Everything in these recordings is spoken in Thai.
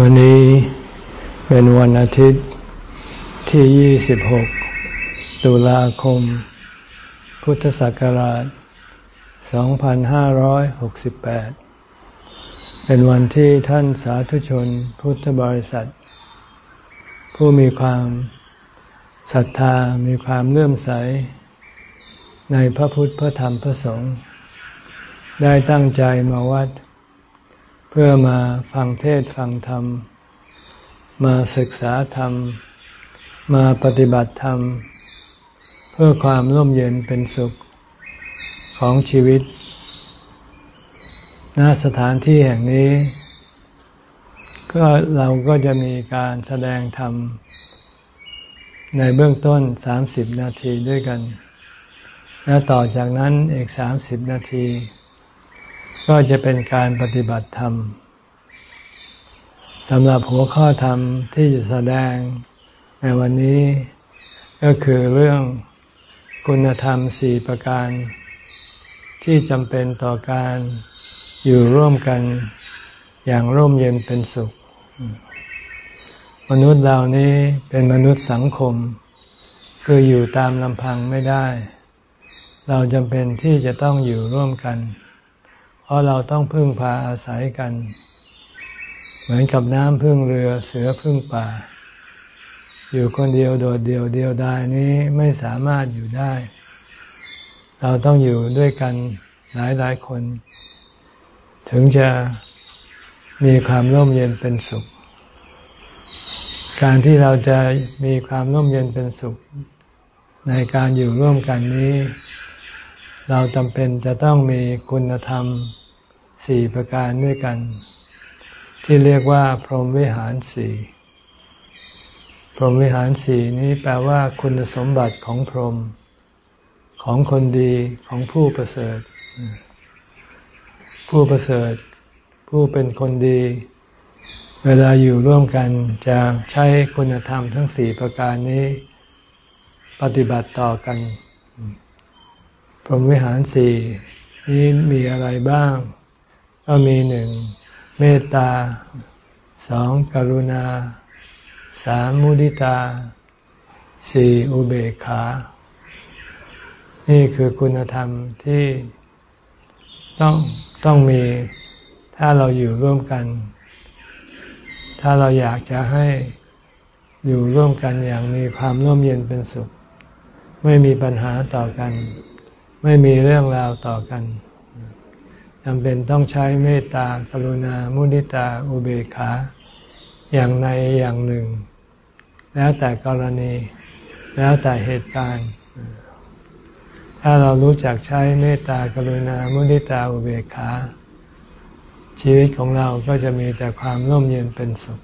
วันนี้เป็นวันอาทิตย์ที่ 26 ตุลาคม พุทธศักราช 2568 เป็นวันที่ท่านสาธุชนพุทธบริษัท ผู้มีความศรัทธามีความเลื่อมใส ในพระพุทธพระธรรมพระสงฆ์ได้ตั้งใจมาวัดเพื่อมาฟังเทศฟังธรรม มาศึกษาธรรม มาปฏิบัติธรรม เพื่อความร่มเย็นเป็นสุขของชีวิต ณ สถานที่แห่งนี้ ก็เราก็จะมีการแสดงธรรม ในเบื้องต้นสามสิบนาทีด้วยกัน และต่อจากนั้นอีกสามสิบนาที ก็จะเป็นการปฏิบัติธรรมสำหรับหัวข้อธรรมที่จะแสดงในวันนี้ก็คือเรื่องคุณธรรมสี่ประการ ที่จำเป็นต่อการอยู่ร่วมกันอย่างร่มเย็นเป็นสุข มนุษย์เหล่านี้เป็นมนุษย์สังคม คืออยู่ตามลำพังไม่ได้ เราจำเป็นที่จะต้องอยู่ร่วมกัน เพราะเราต้องพึ่งพาอาศัยกัน เหมือนกับน้ำพึ่งเรือเสือพึ่งป่า อยู่คนเดียวโดดเดียวเดียวดายนี้ไม่สามารถอยู่ได้ เราต้องอยู่ด้วยกันหลายหลายคน ถึงจะมีความร่มเย็นเป็นสุข การที่เราจะมีความร่มเย็นเป็นสุข ในการอยู่ร่วมกันนี้ เราจำเป็นจะต้องมีคุณธรรมสี่ประการด้วยกัน ที่เรียกว่าพรหมวิหารสี่พรหมวิหารสี่นี้แปลว่าคุณสมบัติของพรหมของคนดีของผู้ประเสริฐ ผู้ประเสริฐ ผู้เป็นคนดี เวลาอยู่ร่วมกันจะใช้คุณธรรมทั้งสี่ประการนี้ ปฏิบัติต่อกัน พรหมวิหารสี่นี้มีอะไรบ้าง ก็มีหนึ่งเมตตาสองกรุณาสามมุดิตาสี่อุเบกขา นี่คือคุณธรรมที่ต้องต้องมีถ้าเราอยู่ร่วมกัน ถ้าเราอยากจะให้อยู่ร่วมกันอย่างมีความร่มเย็นเป็นสุข ไม่มีปัญหาต่อกัน ไม่มีเรื่องราวต่อกันจำเป็นต้องใช้เมตตากรุณา มุนิตา อุเบกขา อย่างในอย่างหนึ่ง แล้วแต่กรณี แล้วแต่เหตุการณ์ ถ้าเรารู้จักใช้เมตตากรุณา มุนิตา อุเบกขา ชีวิตของเราก็จะมีแต่ความร่มเย็นเป็นสุข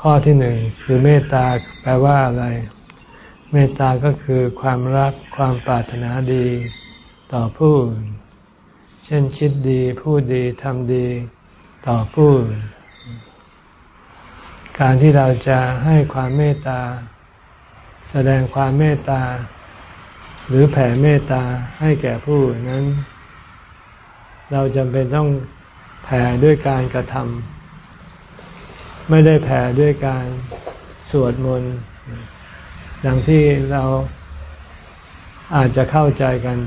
ข้อที่หนึ่งคือเมตตาแปลว่าอะไร เมตตาก็คือความรักความปรารถนาดีต่อผู้อื่น เช่นคิดดีพูดดีทำดีต่อผู้อื่น การที่เราจะให้ความเมตตา แสดงความเมตตา หรือแผ่เมตตาให้แก่ผู้นนั้น เราจำเป็นต้องแผ่ด้วยการกระทำไม่ได้แผ่ด้วยการสวดมนต์ ดังที่เราอาจจะเข้าใจกัน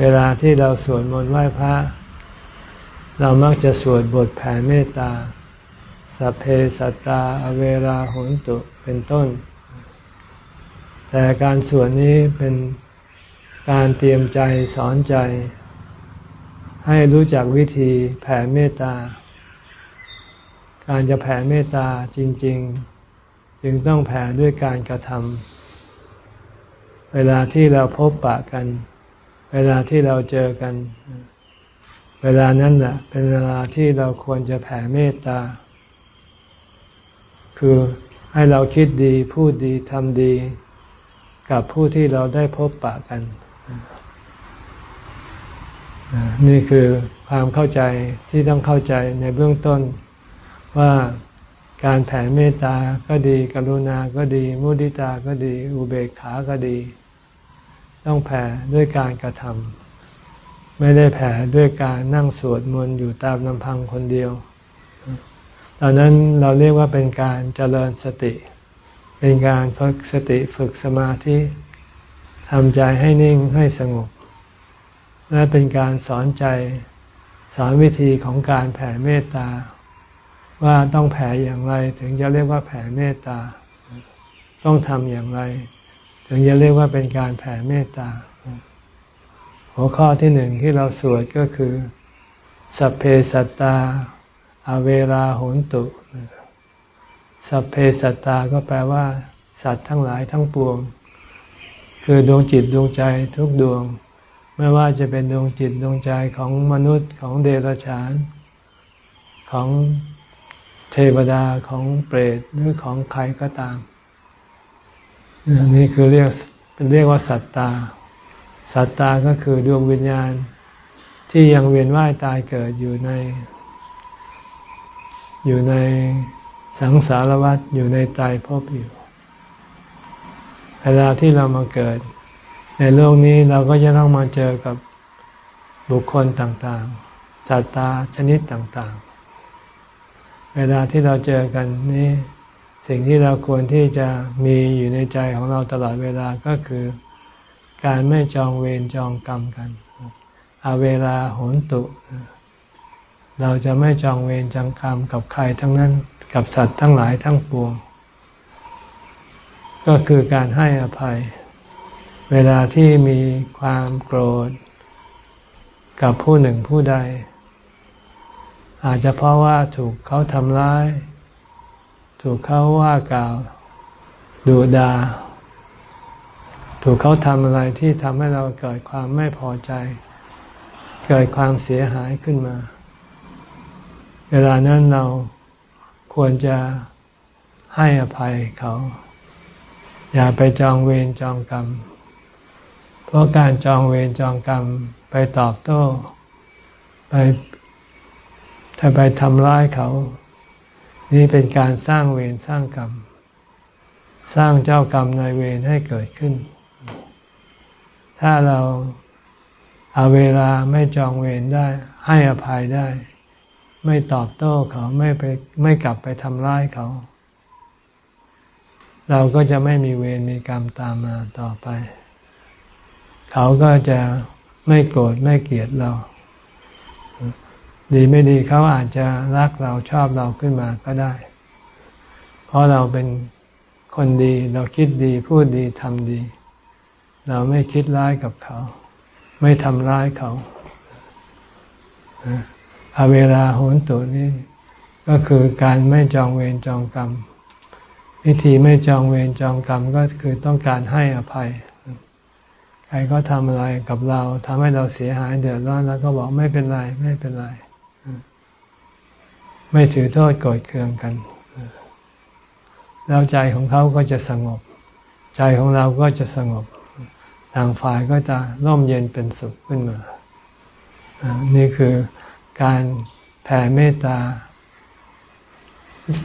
เวลาที่เราสวดมนต์ไหว้พระ เรามักจะสวดบทแผ่เมตตาสัพเพสัตตาอเวราโหนตุเป็นต้น แต่การสวดนี้เป็นการเตรียมใจสอนใจ ให้รู้จักวิธีแผ่เมตตา การจะแผ่เมตตาจริง ๆ จึงต้องแผ่ด้วยการกระทำเวลาที่เราพบปะกัน เวลาที่เราเจอกัน เวลานั้นแหละเป็นเวลาที่เราควรจะแผ่เมตตา คือให้เราคิดดีพูดดีทำดี กับผู้ที่เราได้พบปะกัน นี่คือความเข้าใจที่ต้องเข้าใจในเบื้องต้นว่า การแผ่เมตตาก็ดี กรุณาก็ดี มุดิตาก็ดี อุเบกขาก็ดี ต้องแผ่ด้วยการกระทไม่ได้แผ่ด้วยการนั่งสวดมนต์อยู่ตามลำพังคนเดียวตอนนั้นเราเรียกว่าเป็นการเจริญสติ เป็นการฝึกสติฝึกสมาธิทำใจให้นิ่งให้สงบ และเป็นการสอนใจสอนวิธีของการแผ่เมตตา ว่าต้องแผ่อย่างไร ถึงจะเรียกว่าแผ่เมตตา ต้องทำอย่างไร ถึงจะเรียกว่าเป็นการแผ่เมตตา หัวข้อที่หนึ่งที่เราสวดก็คือ สัพเพสัตตา อเวราโหนตุ สัพเพสัตตาก็แปลว่า สัตว์ทั้งหลายทั้งปวง คือดวงจิตดวงใจทุกดวง ไม่ว่าจะเป็นดวงจิตดวงใจของมนุษย์ของเดรัจฉานของ ทวดาของเปรตหรือของใครก็ตาม นี่คือเรียกเป็นเรียกว่าสัตตา สัตตาก็คือดวงวิญญาณที่ยังเวียนว่ายตายเกิดอยู่ใน อยู่ในสังสารวัฏอยู่ในตายพบอยู่ เวลาที่เรามาเกิด ในโลกนี้เราก็จะต้องมาเจอกับบุคคลต่างๆ สัตตาชนิดต่างๆ เวลาที่เราเจอกันนี้สิ่งที่เราควรที่จะมีอยู่ในใจของเราตลอดเวลาก็คือ การไม่จองเวรจองกรรมกันอาเวลาโหนตุ เราจะไม่จองเวรจองกรรมกับใครทั้งนั้นกับสัตว์ทั้งหลายทั้งปวง ก็คือการให้อภัย เวลาที่มีความโกรธ กับผู้หนึ่งผู้ใด อาจจะเพราะว่าถูกเขาทำร้าย ถูกเขาว่ากล่าวดูดา ถูกเขาทำอะไรที่ทำให้เราเกิดความไม่พอใจ เกิดความเสียหายขึ้นมา เวลานั้นเราควรจะให้อภัยเขา อย่าไปจองเวรจองกรรม เพราะการจองเวรจองกรรมไปตอบโต้ ไป ถ้าไปทำร้ายเขา นี่เป็นการสร้างเวรสร้างกรรม สร้างเจ้ากรรมนายเวรให้เกิดขึ้น ถ้าเราเอาเวลาไม่จองเวรได้ ให้อภัยได้ ไม่ตอบโต้เขาไม่ไปไม่กลับไปทำร้ายเขา เราก็จะไม่มีเวรมีกรรมตามมาต่อไป เขาก็จะไม่โกรธไม่เกลียดเรา ดีไม่ดีเขาอาจจะรักเราชอบเราขึ้นมาก็ได้ เพราะเราเป็นคนดีเราคิดดีพูดดีทำดี เราไม่คิดร้ายกับเขา ไม่ทำร้ายเขาอเวลาโหนตุนี่ก็คือการไม่จองเวรจองกรรม วิธีไม่จองเวรจองกรรมก็คือต้องการให้อภัย ใครก็ทำอะไรกับเราทำให้เราเสียหายเดือดร้อนแล้วก็บอกไม่เป็นไรไม่เป็นไร ไม่ถือโทษโกรธเคืองกัน แล้วใจของเขาก็จะสงบ ใจของเราก็จะสงบทางฝ่ายก็จะร่มเย็นเป็นสุขขึ้นมา นี่คือการแผ่เมตตา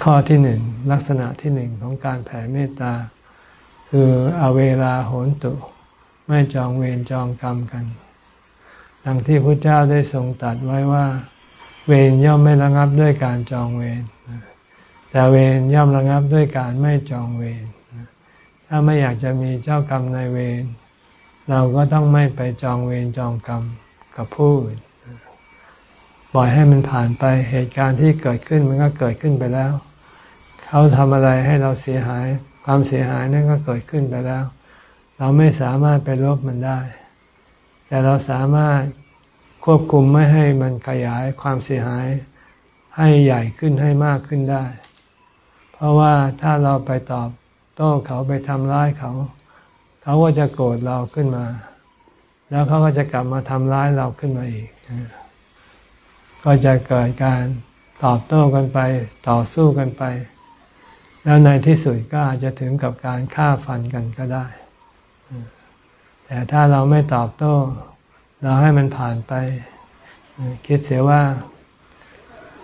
ข้อที่หนึ่ง ลักษณะที่หนึ่งของการแผ่เมตตา คือเอาเวลาโหนตุ ไม่จองเวรจองกรรมกัน ดังที่พระเจ้าได้ทรงตรัสไว้ว่า เวรย่อมไม่ระงับด้วยการจองเวรแต่เวรย่อมระงับด้วยการไม่จองเวรถ้าไม่อยากจะมีเจ้ากรรมในเวรเราก็ต้องไม่ไปจองเวรจองกรรมกับผู้อื่นปล่อยให้มันผ่านไปเหตุการณ์ที่เกิดขึ้นมันก็เกิดขึ้นไปแล้ว เขาทำอะไรให้เราเสียหาย ความเสียหายนั่นก็เกิดขึ้นไปแล้ว เราไม่สามารถไปลบมันได้ แต่เราสามารถ ควบคุมไม่ให้มันขยายความเสียหายให้ใหญ่ขึ้นให้มากขึ้นได้ เพราะว่าถ้าเราไปตอบโต้เขาไปทำร้ายเขา เขาก็จะโกรธเราขึ้นมา แล้วเขาก็จะกลับมาทำร้ายเราขึ้นมาอีก ก็จะเกิดการตอบโต้กันไป ต่อสู้กันไป แล้วในที่สุดก็อาจจะถึงกับการฆ่าฟันกันก็ได้ แต่ถ้าเราไม่ตอบโต้ เราให้มันผ่านไป คิดเสียว่า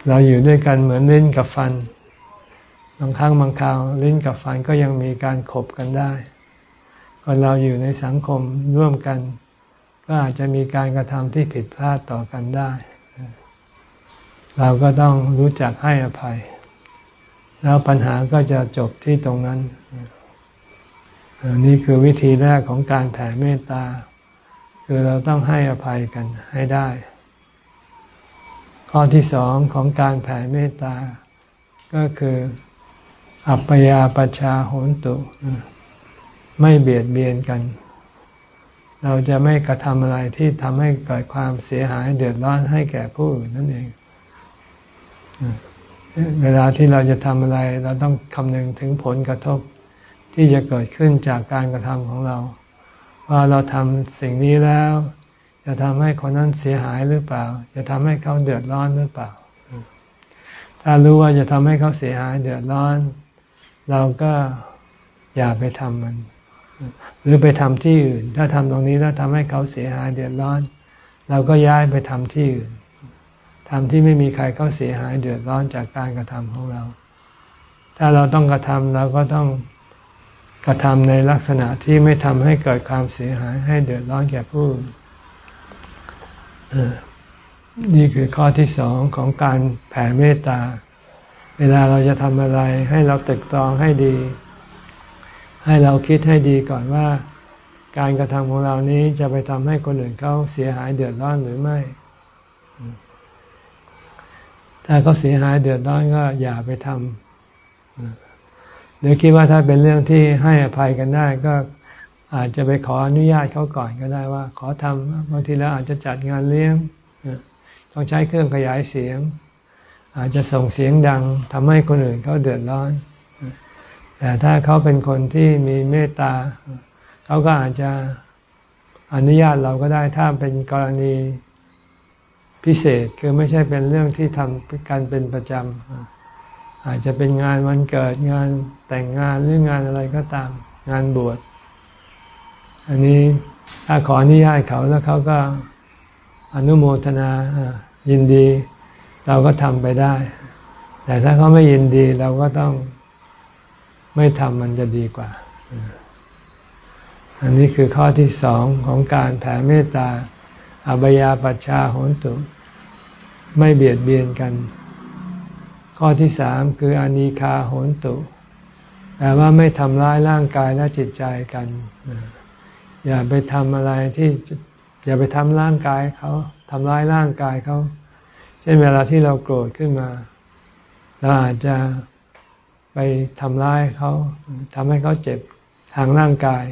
เราอยู่ด้วยกันเหมือนลิ้นกับฟัน บางครั้งบางคราวลิ้นกับฟันก็ยังมีการขบกันได้คนเราอยู่ในสังคมร่วมกัน ก็อาจจะมีการกระทำที่ผิดพลาดต่อกันได้ เราก็ต้องรู้จักให้อภัย แล้วปัญหาก็จะจบที่ตรงนั้น นี่คือวิธีแรกของการแผ่เมตตา คือเราต้องให้อภัยกันให้ได้ ข้อที่สองของการแผ่เมตตา ก็คืออัปยาปชาโหนตุ ไม่เบียดเบียนกัน เราจะไม่กระทำอะไรที่ทำให้เกิดความเสียหายเดือดร้อนให้แก่ผู้อื่นนั่นเอง เวลาที่เราจะทำอะไร เราต้องคำนึงถึงผลกระทบที่จะเกิดขึ้นจากการกระทำของเรา ว่าเราทำสิ่งนี้แล้ว จะทำให้คนนั้นเสียหายหรือเปล่า จะทำให้เขาเดือดร้อนหรือเปล่า ถ้ารู้ว่าจะทำให้เขาเสียหายเดือดร้อน เราก็อย่าไปทำมัน หรือไปทำที่อื่น ถ้าทำตรงนี้แล้วทำให้เขาเสียหายเดือดร้อน เราก็ย้ายไปทำที่อื่นทำที่ไม่มีใครเขาเสียหายเดือดร้อนจากการกระทำของเรา ถ้าเราต้องกระทำเราก็ต้อง กระทำในลักษณะที่ไม่ทำให้เกิดความเสียหายให้เดือดร้อนแก่ผู้นี่คือข้อที่สองของการแผ่เมตตา เวลาเราจะทำอะไร ให้เราตึกตองให้ดี ให้เราคิดให้ดีก่อนว่า การกระทำของเรานี้จะไปทำให้คนอื่นเขาเสียหายเดือดร้อนหรือไม่ ถ้าเขาเสียหายเดือดร้อนก็อย่าไปทำ หรือคิดว่าถ้าเป็นเรื่องที่ให้อภัยกันได้ก็อาจจะไปขออนุญาตเขาก่อนก็ได้ว่า ขอทำบางทีแล้วอาจจะจัดงานเลี้ยงต้องใช้เครื่องขยายเสียง อาจจะส่งเสียงดังทำให้คนอื่นเขาเดือดร้อน แต่ถ้าเขาเป็นคนที่มีเมตตาเขาก็อาจจะอนุญาตเราก็ได้ถ้าเป็นกรณีพิเศษคือไม่ใช่เป็นเรื่องที่ทำกันเป็นประจำ อาจจะเป็นงานวันเกิดงานแต่งงานหรืองานอะไรก็ตาม งานบวช อันนี้ถ้าขออนุญาตเขาแล้วเขาก็อนุโมทนายินดี เราก็ทำไปได้ แต่ถ้าเขาไม่ยินดีเราก็ต้องไม่ทำมันจะดีกว่า อันนี้คือข้อที่สองของการแผ่เมตตาอบยาปัชชาโหนตุ ไม่เบียดเบียนกัน ข้อที่สามคืออนิคาโหนตุแปลว่าไม่ทำร้ายร่างกายและจิตใจกัน อย่าไปทำอะไรที่อย่าไปทำร่างกายเขาทำร้ายร่างกายเขาเช่นเวลาที่เราโกรธขึ้นมาเราอาจจะไปทำร้ายเขาทำให้เขาเจ็บทางร่างกาย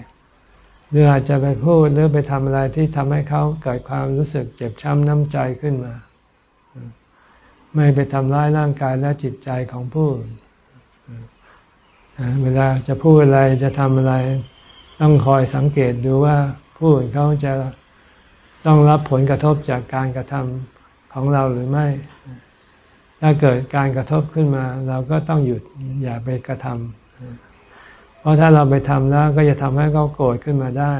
หรืออาจจะไปพูดหรือไปทำอะไรที่ทำให้เขาเกิดความรู้สึกเจ็บช้ำน้ำใจขึ้นมา ไม่ไปทำร้ายร่างกายและจิตใจของผู้อื่นเวลาจะพูดอะไรจะทำอะไร ต้องคอยสังเกตดูว่าผู้อื่นเขาจะต้องรับผลกระทบจากการกระทำของเราหรือไม่ ถ้าเกิดการกระทบขึ้นมา เราก็ต้องหยุดอย่าไปกระทำเพราะถ้าเราไปทำแล้วก็จะทำให้เขาโกรธขึ้นมาได้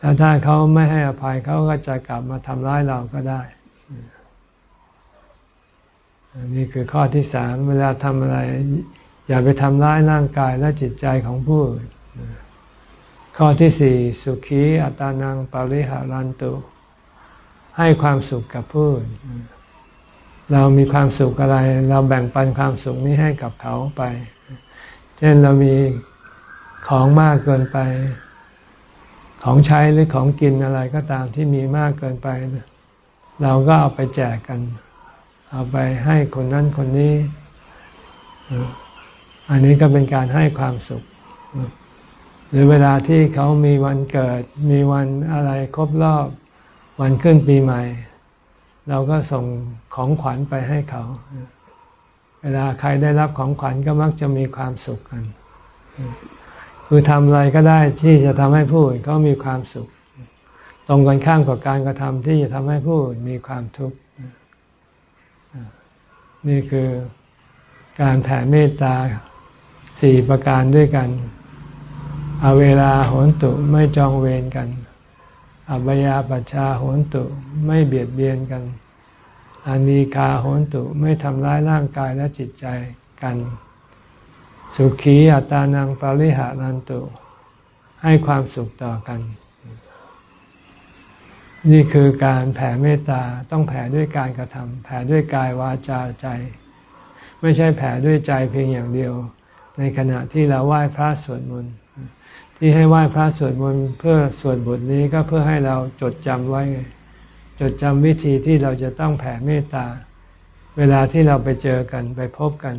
แล้วถ้าเขาไม่ให้อภัยเขาก็จะกลับมาทำร้ายเราก็ได้ นี่คือข้อที่สามเวลาทำอะไร อย่าไปทำร้ายร่างกายและจิตใจของผู้อื่นข้อที่สี่สุขีอัตานังปริหารันตุ ให้ความสุขกับผู้อื่นเรามีความสุขอะไร เราแบ่งปันความสุขนี้ให้กับเขาไป เช่นเรามีของมากเกินไป ของใช้หรือของกินอะไรก็ตามที่มีมากเกินไป เราก็เอาไปแจกกัน เอาไปให้คนนั้นคนนี้ อันนี้ก็เป็นการให้ความสุข หรือเวลาที่เขามีวันเกิด มีวันอะไรครบรอบวันขึ้นปีใหม่ เราก็ส่งของขวัญไปให้เขา เวลาใครได้รับของขวัญก็มักจะมีความสุขกัน คือทำอะไรก็ได้ที่จะทำให้ผู้อื่นเขามีความสุข ตรงกันข้ามกับการกระทำที่จะทำให้ผู้อื่นมีความทุกข์ นี่คือการแผ่เมตตาสี่ประการด้วยกันเอาเวลาโหนตุไม่จองเวรกัน อบยาปัชชาโหนตุไม่เบียดเบียนกัน อานีคาโหนตุไม่ทำร้ายร่างกายและจิตใจกัน สุขีอัตานังปริหารันตุ ให้ความสุขต่อกัน นี่คือการแผ่เมตตาต้องแผ่ด้วยการกระทำแผ่ด้วยกายวาจาใจ ไม่ใช่แผ่ด้วยใจเพียงอย่างเดียว ในขณะที่เราไหว้พระสวดมนต์ที่ให้ไหว้พระสวดมนต์เพื่อสวดบทนี้ก็เพื่อให้เราจดจำไว้ จดจำวิธีที่เราจะต้องแผ่เมตตา เวลาที่เราไปเจอกันไปพบกัน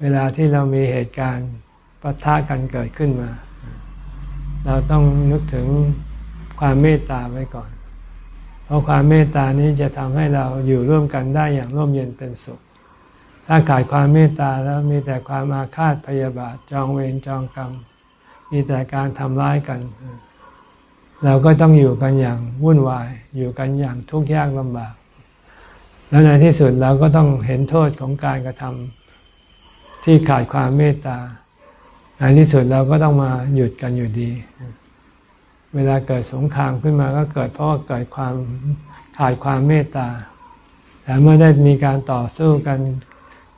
เวลาที่เรามีเหตุการณ์ปะทะกันเกิดขึ้นมา เราต้องนึกถึงความเมตตาไว้ก่อน เพราะความเมตตานี้จะทำให้เราอยู่ร่วมกันได้อย่างร่มเย็นเป็นสุข ถ้าขาดความเมตตาแล้วมีแต่ความอาฆาตพยาบาทจองเวรจองกรรม มีแต่การทำร้ายกัน เราก็ต้องอยู่กันอย่างวุ่นวาย อยู่กันอย่างทุกข์ยากลำบาก แล้วในที่สุดเราก็ต้องเห็นโทษของการกระทำที่ขาดความเมตตาในที่สุดเราก็ต้องมาหยุดกันอยู่ดี เวลาเกิดสงครามขึ้นมาก็เกิดเพราะว่าเกิดความขาดความเมตตา แต่เมื่อได้มีการต่อสู้กัน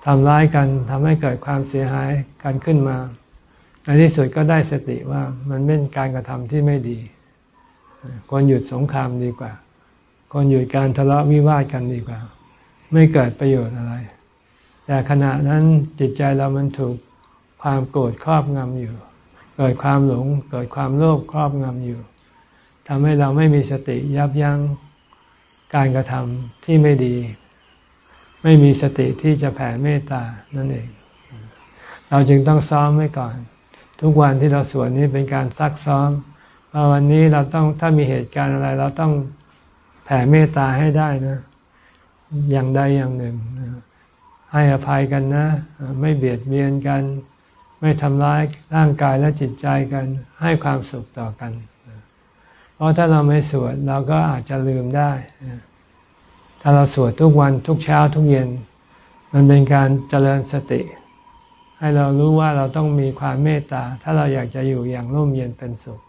ทำร้ายกันทำให้เกิดความเสียหายกันขึ้นมา ในที่สุดก็ได้สติว่ามันเป็นการกระทำที่ไม่ดีควรหยุดสงครามดีกว่าควรหยุดการทะเลาะวิวาทกันดีกว่า ไม่เกิดประโยชน์อะไร แต่ขณะนั้นจิตใจเรามันถูกความโกรธครอบงำอยู่ เกิดความหลง เกิดความโลภครอบงำอยู่ทำให้เราไม่มีสติยับยั้งการกระทำที่ไม่ดี ไม่มีสติที่จะแผ่เมตตานั่นเอง เราจึงต้องซ้อมไว้ก่อน ทุกวันที่เราสวดนี้เป็นการซักซ้อมว่าวันนี้เราต้องถ้ามีเหตุการณ์อะไร เราต้องแผ่เมตตาให้ได้นะ อย่างใดอย่างหนึ่งให้อภัยกันนะ ไม่เบียดเบียนกัน ไม่ทำร้ายร่างกายและจิตใจกันให้ความสุขต่อกัน เพราะถ้าเราไม่สวดเราก็อาจจะลืมได้ ถ้าเราสวดทุกวันทุกเช้าทุกเย็น มันเป็นการเจริญสติ ให้เรารู้ว่าเราต้องมีความเมตตา ถ้าเราอยากจะอยู่อย่างร่มเย็นเป็นสุข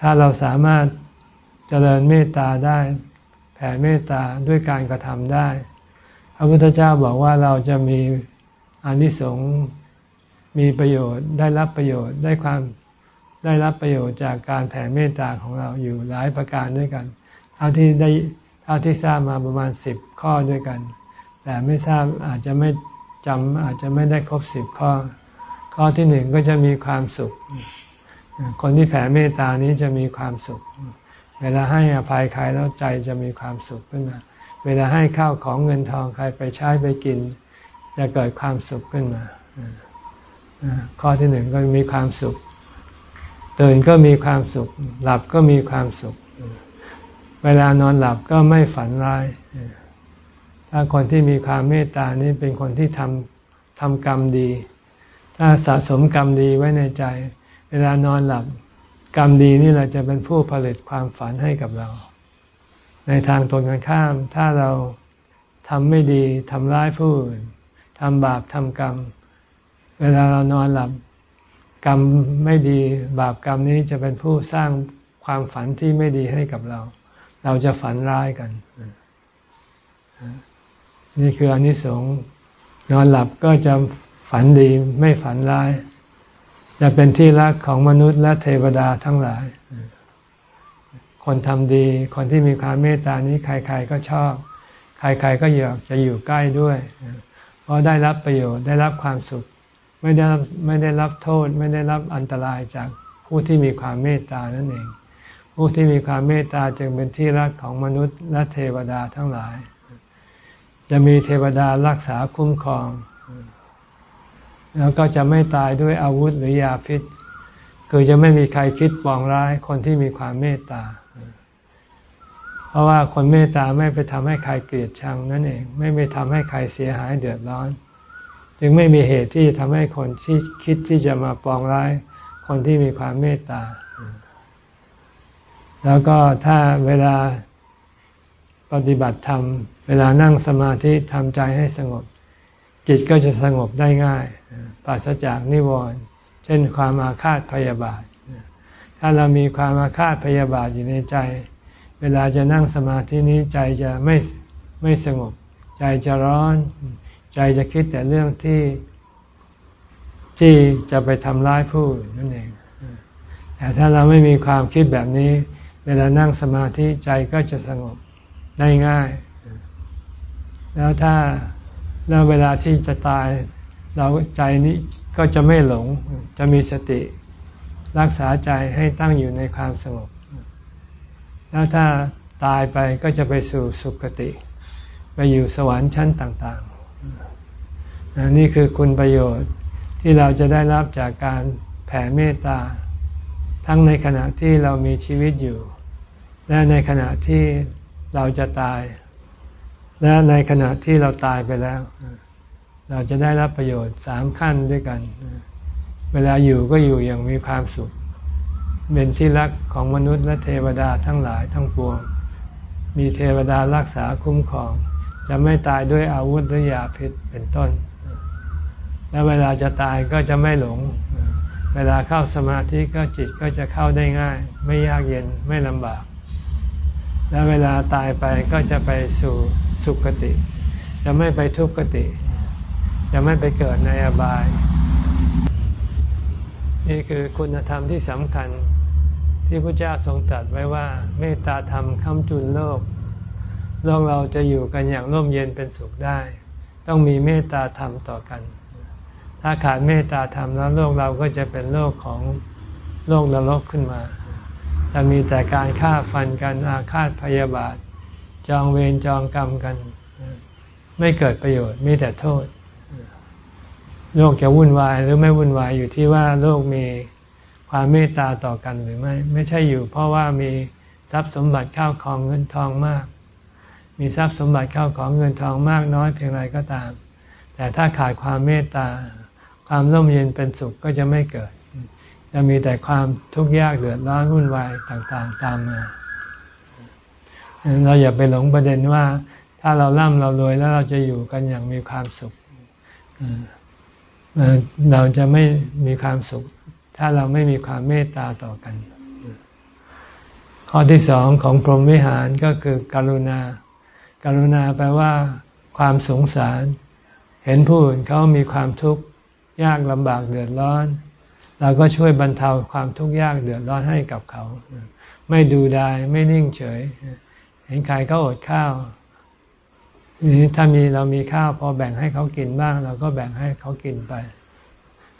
ถ้าเราสามารถเจริญเมตตาได้ แผ่เมตตาด้วยการกระทำได้ พระพุทธเจ้าบอกว่าเราจะมีอานิสงส์ มีประโยชน์ได้รับประโยชน์ได้ความได้รับประโยชน์จากการแผ่เมตตาของเราอยู่หลายประการด้วยกัน เท่าที่ได้เท่าที่ทราบมาประมาณสิบข้อด้วยกัน แต่ไม่ทราบอาจจะไม่จำอาจจะไม่ได้ครบสิบข้อ ข้อที่หนึ่งก็จะมีความสุข คนที่แผ่เมตตานี้จะมีความสุข เวลาให้อภัยใครแล้วใจจะมีความสุขขึ้นมา เวลาให้ข้าวของเงินทองใครไปใช้ไปกิน จะเกิดความสุขขึ้นมา ข้อที่หนึ่งก็มีความสุขตื่นก็มีความสุข หลับก็มีความสุข เวลานอนหลับก็ไม่ฝันร้าย ถ้าคนที่มีความเมตตานี้เป็นคนที่ทำทำกรรมดี ถ้าสะสมกรรมดีไว้ในใจ เวลานอนหลับกรรมดีนี่แหละจะเป็นผู้ผลิตความฝันให้กับเรา ในทางตรงกันข้าม ถ้าเราทำไม่ดีทำร้ายผู้อื่นทำบาปทำกรรม เวลาเรานอนหลับกรรมไม่ดีบาปกรรมนี้จะเป็นผู้สร้างความฝันที่ไม่ดีให้กับเรา เราจะฝันร้ายกัน นี่คืออนิสงส์นอนหลับก็จะฝันดีไม่ฝันร้าย จะเป็นที่รักของมนุษย์และเทวดาทั้งหลาย คนทำดี คนที่มีความเมตตานี้ใคร ๆ ก็ชอบ ใคร ๆ ก็อยากจะอยู่ใกล้ด้วย เพราะได้รับประโยชน์ได้รับความสุข ไม่ได้ไม่ได้รับโทษ ไม่ได้รับอันตรายจากผู้ที่มีความเมตตานั่นเอง ผู้ที่มีความเมตตาจึงเป็นที่รักของมนุษย์และเทวดาทั้งหลาย จะมีเทวดารักษาคุ้มครอง แล้วก็จะไม่ตายด้วยอาวุธหรือยาพิษ คือจะไม่มีใครคิดปองร้ายคนที่มีความเมตตาเพราะว่าคนเมตตาไม่ไปทำให้ใครเกลียดชังนั่นเอง ไม่ไปทำให้ใครเสียหายเดือดร้อน จึงไม่มีเหตุที่จะทำให้คนที่คิดที่จะมาปองร้าย คนที่มีความเมตตา แล้วก็ถ้าเวลาปฏิบัติธรรม เวลานั่งสมาธิทำใจให้สงบ จิตก็จะสงบได้ง่ายปราศจากนิวรณ์เช่นความอาฆาตพยาบาท ถ้าเรามีความอาฆาตพยาบาทอยู่ในใจ เวลาจะนั่งสมาธินี้ใจจะไม่ไม่สงบ ใจจะร้อน ใจจะคิดแต่เรื่องที่ที่จะไปทำร้ายผู้นั่นเองแต่ถ้าเราไม่มีความคิดแบบนี้ เวลานั่งสมาธิใจก็จะสงบได้ง่าย แล้วถ้าแล้วเวลาที่จะตาย เราใจนี้ก็จะไม่หลง จะมีสติ รักษาใจให้ตั้งอยู่ในความสงบ แล้วถ้าตายไปก็จะไปสู่สุคติ ไปอยู่สวรรค์ชั้นต่าง นี่คือคุณประโยชน์ที่เราจะได้รับจากการแผ่เมตตา ทั้งในขณะที่เรามีชีวิตอยู่ และในขณะที่เราจะตาย และในขณะที่เราตายไปแล้ว เราจะได้รับประโยชน์สามขั้นด้วยกัน เวลาอยู่ก็อยู่อย่างมีความสุข เป็นที่รักของมนุษย์และเทวดาทั้งหลายทั้งปวง มีเทวดารักษาคุ้มครอง จะไม่ตายด้วยอาวุธหรือยาพิษเป็นต้น และเวลาจะตายก็จะไม่หลง เวลาเข้าสมาธิก็จิตก็จะเข้าได้ง่าย ไม่ยากเย็นไม่ลำบาก แล้วเวลาตายไปก็จะไปสู่สุคติ จะไม่ไปทุกขติ จะไม่ไปเกิดในอบาย นี่คือคุณธรรมที่สำคัญที่พระเจ้าทรงตรัสไว้ว่า เมตตาธรรมคำจุนโลก โลกเราจะอยู่กันอย่างร่มเย็นเป็นสุขได้ ต้องมีเมตตาธรรมต่อกัน ถ้าขาดเมตตาธรรมแล้วโลกเราก็จะเป็นโลกของโลกนรกขึ้นมาจะมีแต่การฆ่าฟันกันอาฆาตพยาบาท จองเวรจองกรรมกัน ไม่เกิดประโยชน์มีแต่โทษ โลกจะวุ่นวายหรือไม่วุ่นวายอยู่ที่ว่าโลกมีความเมตตาต่อกันหรือไม่ ไม่ใช่อยู่ เพราะว่ามีทรัพย์สมบัติข้าวของเงินทองมาก มีทรัพย์สมบัติข้าวของเงินทองมากน้อยเพียงไรก็ตาม แต่ถ้าขาดความเมตตา ความร่มเย็นเป็นสุขก็จะไม่เกิด จะมีแต่ความทุกข์ยากเดือดร้อนวุ่นวายต่างๆ ตามมาเราอย่าไปหลงประเด็นว่า ถ้าเราร่ำเรารวยแล้วเราจะอยู่กันอย่างมีความสุขเราจะไม่มีความสุข ถ้าเราไม่มีความเมตตาต่อกัน ข้อที่สองของพรหมวิหารก็คือกรุณาการุณาแปลว่า ความสงสาร เห็นผู้อื่นเขามีความทุกข์ ยากลำบากเดือดร้อน เราก็ช่วยบรรเทาความทุกข์ยากเดือดร้อนให้กับเขา ไม่ดูดายไม่นิ่งเฉย เห็นใครก็อดข้าวนี้ถ้ามีเรามีข้าวพอแบ่งให้เขากินบ้าง เราก็แบ่งให้เขากินไป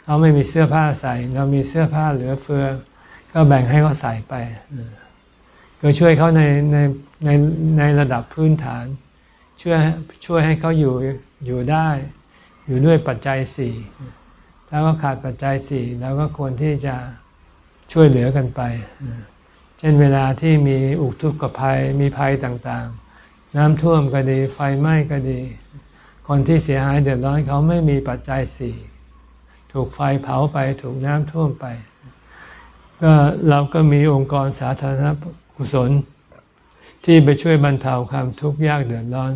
เขาไม่มีเสื้อผ้าใส่ เรามีเสื้อผ้าเหลือเฟือ ก็แบ่งให้เขาใส่ไปก็ช่วยเขาในในในในระดับพื้นฐาน ช่วยช่วยให้เขาอยู่อยู่ได้ อยู่ด้วยปัจจัยสี่ แล้วก็ขาดปัจจัยสี่แล้วก็ควรที่จะช่วยเหลือกันไป เช่นเวลาที่มีอุกทุกข์กับภัยมีภัยต่างๆ น้ำท่วมก็ดี ไฟไหม้ก็ดี คนที่เสียหายเดือดร้อนเขาไม่มีปัจจัยสี่ถูกไฟเผาไปถูกน้ำท่วมไป ก็เราก็มีองค์กรสาธารณกุศล ที่ไปช่วยบรรเทาความทุกข์ยากเดือดร้อน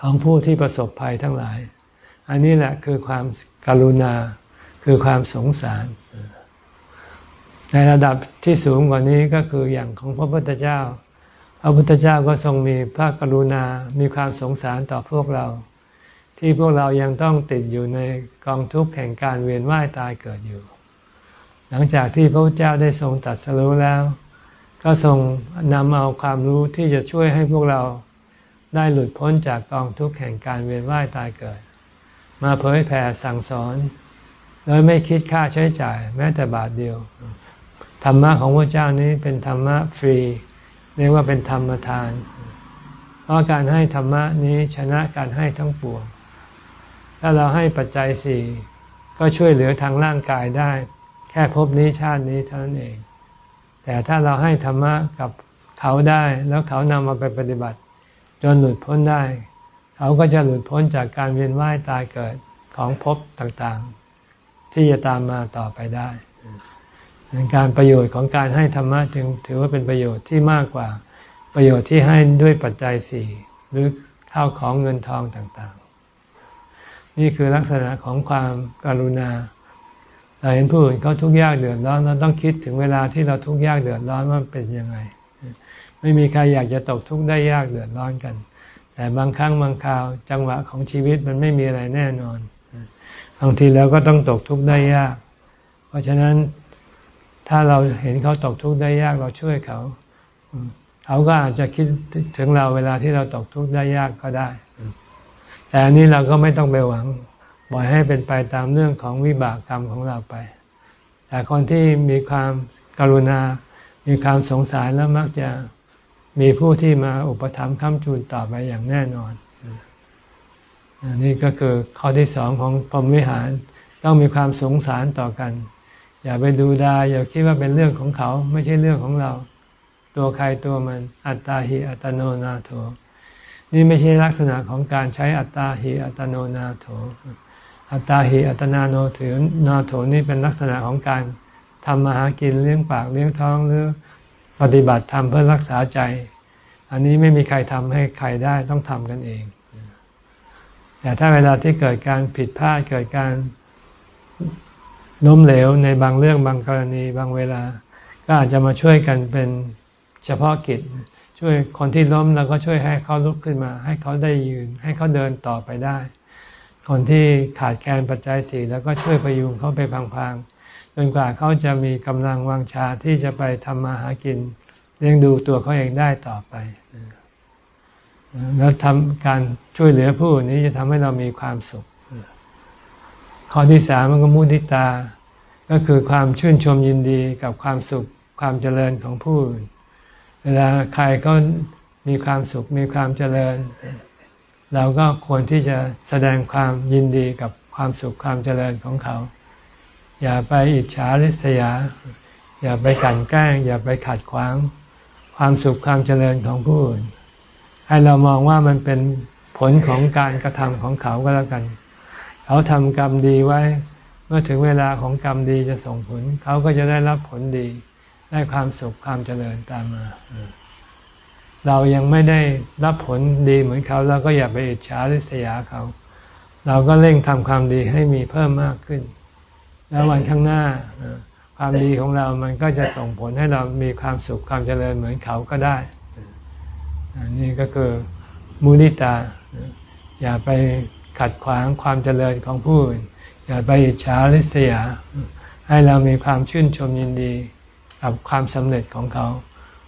ของผู้ที่ประสบภัยทั้งหลาย อันนี้แหละคือความ กรุณาคือความสงสาร ในระดับที่สูงกว่านี้ก็คืออย่างของพระพุทธเจ้า พระพุทธเจ้าก็ทรงมีพระกรุณา มีความสงสารต่อพวกเรา ที่พวกเรายังต้องติดอยู่ในกองทุกข์แห่งการเวียนว่ายตายเกิดอยู่ หลังจากที่พระพุทธเจ้าได้ทรงตัดสรู้แล้ว ก็ทรงนำเอาความรู้ที่จะช่วยให้พวกเราได้หลุดพ้นจากกองทุกข์แห่งการเวียนว่ายตายเกิด มาเผยแผ่สั่งสอน โดยไม่คิดค่าใช้จ่าย แม้แต่บาทเดียว ธรรมะของพระเจ้านี้เป็นธรรมะฟรี เรียกว่าเป็นธรรมทาน เพราะการให้ธรรมะนี้ชนะการให้ทั้งปวง ถ้าเราให้ปัจจัยสี่ก็ช่วยเหลือทางร่างกายได้ แค่พบนี้ชาตินี้เท่านั้นเอง แต่ถ้าเราให้ธรรมะกับเขาได้ แล้วเขานำมาไปปฏิบัติ จนหลุดพ้นได้ เขาก็จะหลุดพ้นจากการเวียนว่ายตายเกิดของภพต่างๆ ที่จะตามมาต่อไปได้การประโยชน์ของการให้ธรรมะจึงถือว่าเป็นประโยชน์ที่มากกว่า ประโยชน์ที่ให้ด้วยปัจจัยสี่หรือข้าวของเงินทองต่างๆ นี่คือลักษณะของความการุณาเราเห็นผู้อื่นเขาทุกข์ยากเดือดร้อนเราต้องคิดถึงเวลาที่เราทุกข์ยากเดือดร้อนว่าเป็นยังไง ไม่มีใครอยากจะตกทุกข์ได้ยากเดือดร้อนกัน แต่บางครั้งบางคราวจังหวะของชีวิตมันไม่มีอะไรแน่นอน บางทีเราก็ต้องตกทุกข์ได้ยาก เพราะฉะนั้นถ้าเราเห็นเขาตกทุกข์ได้ยากเราช่วยเขา เขาก็อาจจะคิดถึงเราเวลาที่เราตกทุกข์ได้ยากก็ได้ แต่อันนี้เราก็ไม่ต้องไปหวังปล่อยให้เป็นไปตามเรื่องของวิบากกรรมของเราไป แต่คนที่มีความกรุณา มีความสงสารแล้วมักจะ มีผู้ที่มาอุปถัมภ์ค้ำจูนต่อไปอย่างแน่นอนอันนี้ก็คือข้อที่สองของพรหมวิหารต้องมีความสงสารต่อกัน อย่าไปดูดาอย่าคิดว่าเป็นเรื่องของเขา ไม่ใช่เรื่องของเรา ตัวใครตัวมันอัตตาหิอัตโนนาโถ นี่ไม่ใช่ลักษณะของการใช้อัตตาหิอัตโนนาโถ อัตตาหิอัตนาโนถือนาโถนี่เป็นลักษณะของการทำมาหากินเลี้ยงปากเลี้ยงท้องหรือ ปฏิบัติธรรมเพื่อรักษาใจ อันนี้ไม่มีใครทำให้ใครได้ต้องทำกันเอง แต่ถ้าเวลาที่เกิดการผิดพลาดเกิดการล้มเหลวในบางเรื่องบางกรณีบางเวลา ก็อาจจะมาช่วยกันเป็นเฉพาะกิจ ช่วยคนที่ล้มแล้วก็ช่วยให้เขาลุกขึ้นมา ให้เขาได้ยืน ให้เขาเดินต่อไปได้ คนที่ขาดแคลนปัจจัยสี่แล้วก็ช่วยพยุงเขาไปพังๆ จนกว่าเขาจะมีกำลังวังชาที่จะไปทำมาหากิน เลี้ยงดูตัวเขาเองได้ต่อไป แล้วทำการช่วยเหลือผู้นี้จะทำให้เรามีความสุข ข้อที่สามมันก็มุทิตา ก็คือความชื่นชมยินดีกับความสุขความเจริญของผู้อื่น เวลาใครก็มีความสุขมีความเจริญ เราก็ควรที่จะแสดงความยินดีกับความสุขความเจริญของเขา อย่าไปอิจฉาริษยา อย่าไปกันแกล้ง อย่าไปขัดขวาง ความสุขความเจริญของผู้อื่น ให้เรามองว่ามันเป็นผลของการกระทำของเขาก็แล้วกัน เขาทำกรรมดีไว้ เมื่อถึงเวลาของกรรมดีจะส่งผล เขาก็จะได้รับผลดี ได้ความสุขความเจริญตามมา เรายังไม่ได้รับผลดีเหมือนเขาเราก็อย่าไปอิจฉารือเสียเขา เราก็เร่งทำความดีให้มีเพิ่มมากขึ้น แล้ววันข้างหน้าความดีของเรามันก็จะส่งผลให้เรามีความสุขความเจริญเหมือนเขาก็ได้นี่ก็คือมุนิตา อย่าไปขัดขวางความเจริญของผู้อื่น อย่าไปอิจฉาริษยา ให้เรามีความชื่นชมยินดีกับความสำเร็จของเขา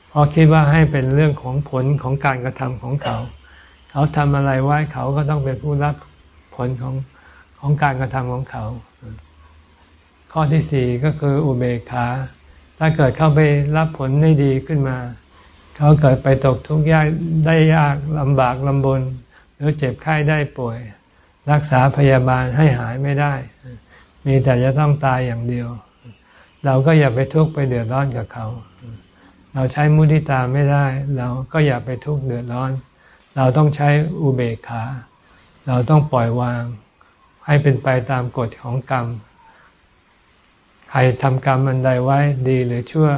เพราะคิดว่าให้เป็นเรื่องของผลของการกระทำของเขา เขาทำอะไรไว้เขาก็ต้องเป็นผู้รับผลของของการกระทำของเขา ข้อที่สี่ก็คืออุเบกขา ถ้าเกิดเข้าไปรับผลไม่ดีขึ้นมา เขาเกิดไปตกทุกข์ยากได้ยากลำบากลำบน หรือเจ็บไข้ได้ป่วย รักษาพยาบาลให้หายไม่ได้ มีแต่จะต้องตายอย่างเดียว เราก็อย่าไปทุกข์ไปเดือดร้อนกับเขา เราใช้มุทิตาไม่ได้ เราก็อย่าไปทุกข์เดือดร้อน เราต้องใช้อุเบกขา เราต้องปล่อยวาง ให้เป็นไปตามกฎของกรรม ใครทำกรรมอันใดไว้ดีหรือชั่ว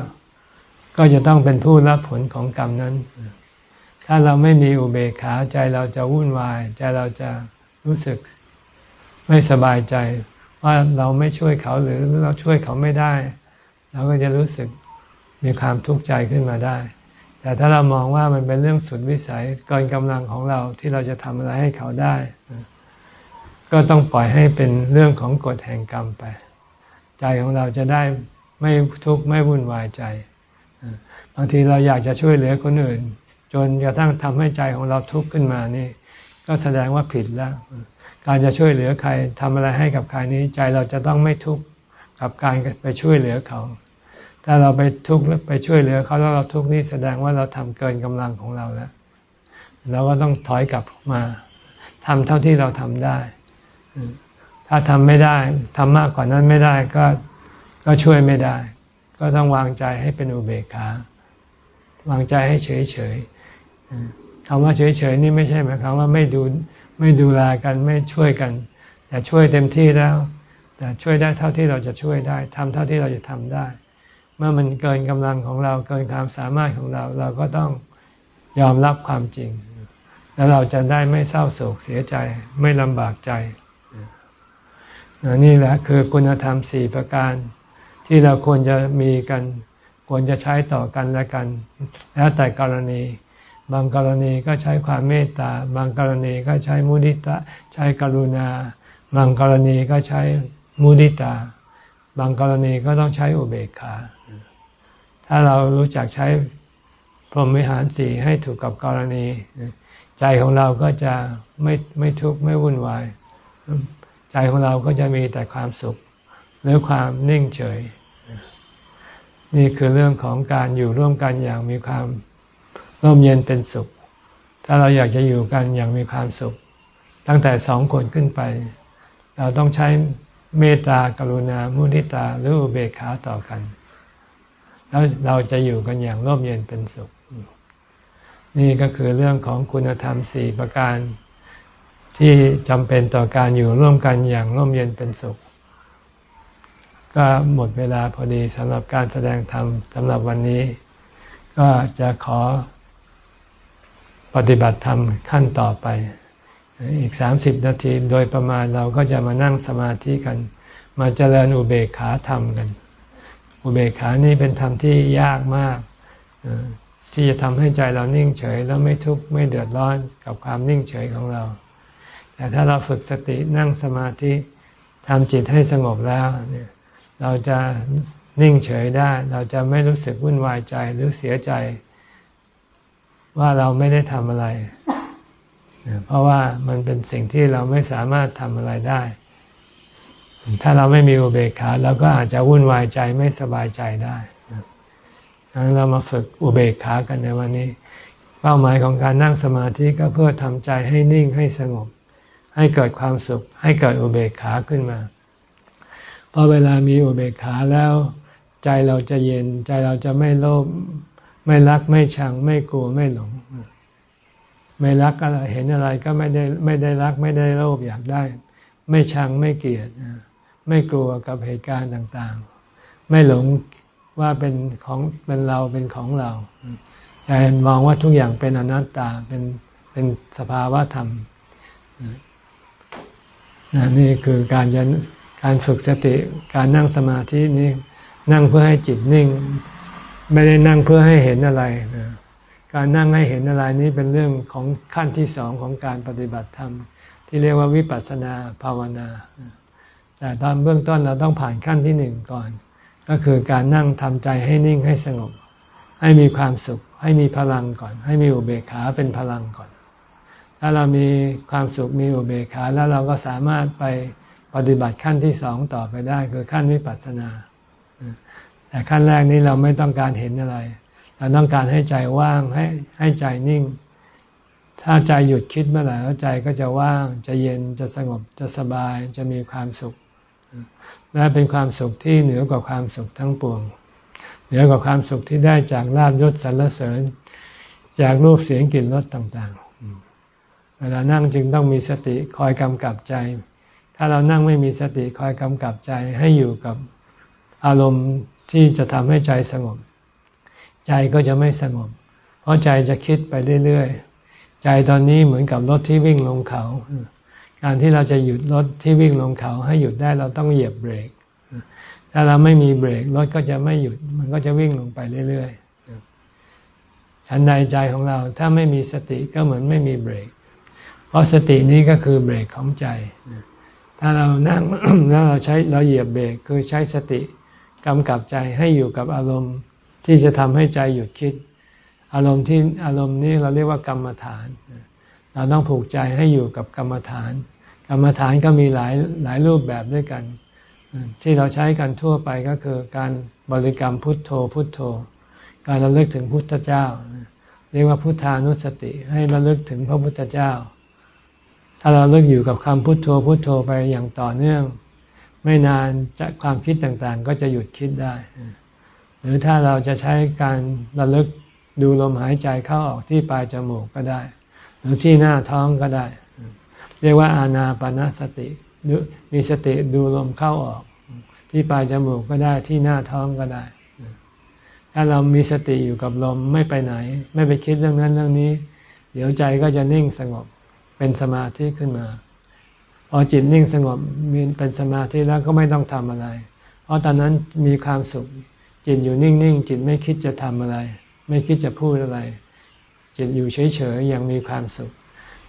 ก็จะต้องเป็นผู้รับผลของกรรมนั้น ถ้าเราไม่มีอุเบกขาใจเราจะวุ่นวาย ใจเราจะรู้สึกไม่สบายใจ ว่าเราไม่ช่วยเขาหรือเราช่วยเขาไม่ได้ เราก็จะรู้สึกมีความทุกข์ใจขึ้นมาได้ แต่ถ้าเรามองว่ามันเป็นเรื่องสุดวิสัยเกินกำลังของเราที่เราจะทำอะไรให้เขาได้ ก็ต้องปล่อยให้เป็นเรื่องของกฎแห่งกรรมไป ใจของเราจะได้ไม่ทุกข์ไม่วุ่นวายใจ บางทีเราอยากจะช่วยเหลือคนอื่น จนกระทั่งทำให้ใจของเราทุกข์ขึ้นมานี่ ก็แสดงว่าผิดแล้ว การจะช่วยเหลือใครทำอะไรให้กับใครนี้ใจเราจะต้องไม่ทุกข์กับการไปช่วยเหลือเขา ถ้าเราไปทุกข์ไปช่วยเหลือเขาแล้วเราทุกข์นี่แสดงว่าเราทำเกินกำลังของเราแล้วเราก็ต้องถอยกลับมาทำเท่าที่เราทำได้ ถ้าทำไม่ได้ทำมากกว่านั้นไม่ได้ก็ก็ช่วยไม่ได้ ก็ต้องวางใจให้เป็นอุเบกขาวางใจให้เฉยเฉยคำว่าเฉยเฉยนี่ไม่ใช่หมายความว่าไม่ดูไม่ดูแลกันไม่ช่วยกัน แต่ช่วยเต็มที่แล้ว แต่ช่วยได้เท่าที่เราจะช่วยได้ทำเท่าที่เราจะทำได้ เมื่อมันเกินกำลังของเราเกินความสามารถของเรา เราก็ต้องยอมรับความจริง แล้วเราจะได้ไม่เศร้าโศกเสียใจไม่ลำบากใจ นี่แหละคือคุณธรรมสี่ประการ ที่เราควรจะมีกัน ควรจะใช้ต่อกันและกัน แล้วแต่กรณี บางกรณีก็ใช้ความเมตตา บางกรณีก็ใช้มุดิตาใช้กรุณา บางกรณีก็ใช้มุดิตา บางกรณีก็ต้องใช้อุเบกขา ถ้าเรารู้จักใช้พรหมวิหารสีให้ถูกกับกรณี ใจของเราก็จะไม่ไม่ทุกข์ไม่วุ่นวาย ใจของเราก็จะมีแต่ความสุข หรือความนิ่งเฉย นี่คือเรื่องของการอยู่ร่วมกันอย่างมีความร่มเย็นเป็นสุข ถ้าเราอยากจะอยู่กันอย่างมีความสุข ตั้งแต่สองคนขึ้นไป เราต้องใช้เมตตากรุณา มุทิตาหรืออุเบกขาต่อกัน แล้วเราจะอยู่กันอย่างร่มเย็นเป็นสุข นี่ก็คือเรื่องของคุณธรรมสี่ประการ ที่จำเป็นต่อการอยู่ร่วมกันอย่างร่มเย็นเป็นสุข ก็หมดเวลาพอดีสำหรับการแสดงธรรมสำหรับวันนี้ ก็จะขอปฏิบัติธรรมขั้นต่อไป อีกสามสิบนาทีโดยประมาณเราก็จะมานั่งสมาธิกัน มาเจริญอุเบกขาธรรมกัน อุเบกขานี่เป็นธรรมที่ยากมาก ที่จะทำให้ใจเรานิ่งเฉย แล้วไม่ทุกข์ไม่เดือดร้อนกับความนิ่งเฉยของเรา แต่ถ้าเราฝึกสตินั่งสมาธิทำจิตให้สงบแล้วเนี่ยเราจะนิ่งเฉยได้ เราจะไม่รู้สึกวุ่นวายใจหรือเสียใจ ว่าเราไม่ได้ทำอะไร เพราะว่ามันเป็นสิ่งที่เราไม่สามารถทำอะไรได้ ถ้าเราไม่มีอุเบกขาเราก็อาจจะวุ่นวายใจไม่สบายใจได้ดังนั้นเรามาฝึกอุเบกขากันในวันนี้ เป้าหมายของการนั่งสมาธิก็เพื่อทำใจให้นิ่งให้สงบ ให้เกิดความสุข ให้เกิดอุเบกขาขึ้นมาพอเวลามีอุเบกขาแล้ว ใจเราจะเย็น ใจเราจะไม่โลภไม่รักไม่ชัง ไม่กลัวไม่หลง ไม่รักอะไรเห็นอะไรก็ไม่ได้ไม่ได้รักไม่ได้โลภอยากได้ ไม่ชังไม่เกลียดไม่กลัวกับเหตุการณ์ต่างๆ ไม่หลงว่าเป็นของเป็นเราเป็นของเราแต่มองว่าทุกอย่างเป็นอนัตตาเป็นเป็นสภาวะธรรม นี่คือการจะการฝึกสติการนั่งสมาธินี้นั่งเพื่อให้จิตนิ่ง ไม่ได้นั่งเพื่อให้เห็นอะไรการนั่งให้เห็นอะไรนี้เป็นเรื่องของขั้นที่สองของการปฏิบัติธรรม ที่เรียกว่าวิปัสสนาภาวนา แต่ตอนเบื้องต้นเราต้องผ่านขั้นที่หนึ่งก่อน ก็คือการนั่งทำใจให้นิ่งให้สงบ ให้มีความสุข ให้มีพลังก่อน ให้มีอุเบกขาเป็นพลังก่อน ถ้าเรามีความสุขมีอุเบกขาแล้วเราก็สามารถไปปฏิบัติขั้นที่สองต่อไปได้ คือขั้นวิปัสสนา แต่ขั้นแรกนี้เราไม่ต้องการเห็นอะไร เราต้องการให้ใจว่างให้ให้ใจนิ่ง ถ้าใจหยุดคิดเมื่อไหร่แล้วใจก็จะว่างจะเย็นจะสงบจะสบายจะมีความสุข และเป็นความสุขที่เหนือกว่าความสุขทั้งปวง เหนือกว่าความสุขที่ได้จากลาบยศสรรเสริญ จากรูปเสียงกลิ่นรสต่างๆ วลานั่งจึงต้องมีสติคอยกำกับใจ ถ้าเรานั่งไม่มีสติคอยกำกับใจให้อยู่กับอารมณ์ที่จะทำให้ใจสงบ ใจก็จะไม่สงบ เพราะใจจะคิดไปเรื่อยๆ ใจตอนนี้เหมือนกับรถที่วิ่งลงเขา การที่เราจะหยุดรถที่วิ่งลงเขา ให้หยุดได้เราต้องเหยียบเบรก ถ้าเราไม่มีเบรกรถก็จะไม่หยุด มันก็จะวิ่งลงไปเรื่อยๆฉันใดใจของเราถ้าไม่มีสติก็เหมือนไม่มีเบรก ราะสตินี้ก็คือเบรกของใจ ถ้าเรานั่งแล้วเราใช้เราเหยียบเบรกคือใช้สติกำกับใจให้อยู่กับอารมณ์ที่จะทำให้ใจหยุดคิด อารมณ์ที่อารมณ์นี้เราเรียกว่ากรรมฐาน เราต้องผูกใจให้อยู่กับกรรมฐาน กรรมฐานก็มีหลายหลายรูปแบบด้วยกัน ที่เราใช้กันทั่วไปก็คือการบริกรรมพุทโธพุทโธ การระลึกถึงพุทธเจ้า เรียกว่าพุทธานุสติให้ระลึกถึงพระพุทธเจ้า ถ้าเราเลิกอยู่กับคำพุทโธพุทโธไปอย่างต่อเนื่อง ไม่นานจะความคิดต่างๆ ก็จะหยุดคิดได้ หรือถ้าเราจะใช้การระลึกดูลมหายใจเข้าออกที่ปลายจมูกก็ได้ หรือที่หน้าท้องก็ได้ เรียกว่าอานาปนาสติมีสติดูลมเข้าออก ที่ปลายจมูกก็ได้ที่หน้าท้องก็ได้ ถ้าเรามีสติอยู่กับลมไม่ไปไหน ไม่ไปคิดเรื่องนั้นเรื่องนี้ เดี๋ยวใจก็จะนิ่งสงบ เป็นสมาธิขึ้นมา พอจิตนิ่งสงบมีเป็นสมาธิแล้วก็ไม่ต้องทำอะไร เพราะตอนนั้นมีความสุข จิตอยู่นิ่งๆจิตไม่คิดจะทำอะไร ไม่คิดจะพูดอะไร จิตอยู่เฉยๆยังมีความสุข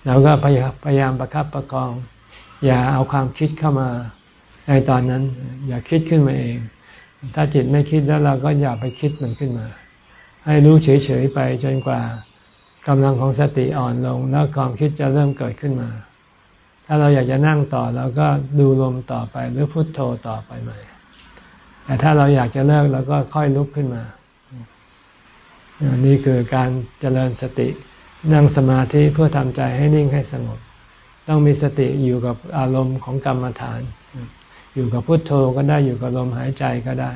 เราก็พยายามประครับประคอง อย่าเอาความคิดเข้ามาในตอนนั้น อย่าคิดขึ้นมาเอง ถ้าจิตไม่คิดแล้วเราก็อย่าไปคิดมันขึ้นมา ให้รู้เฉยๆไปจนกว่า กำลังของสติอ่อนลง แล้วความคิดจะเริ่มเกิดขึ้นมา ถ้าเราอยากจะนั่งต่อเราก็ดูลมต่อไปหรือพุโทโธต่อไปใหม่ แต่ถ้าเราอยากจะเลิกเราก็ค่อยลุกขึ้นมา นี่คือการเจริญสตินั่งสมาธิเพื่อทำใจให้นิ่งให้สงบ ต้องมีสติอยู่กับอารมณ์ของกรรมฐาน อยู่กับพุทโธก็ได้อยู่กับลมหายใจก็ได้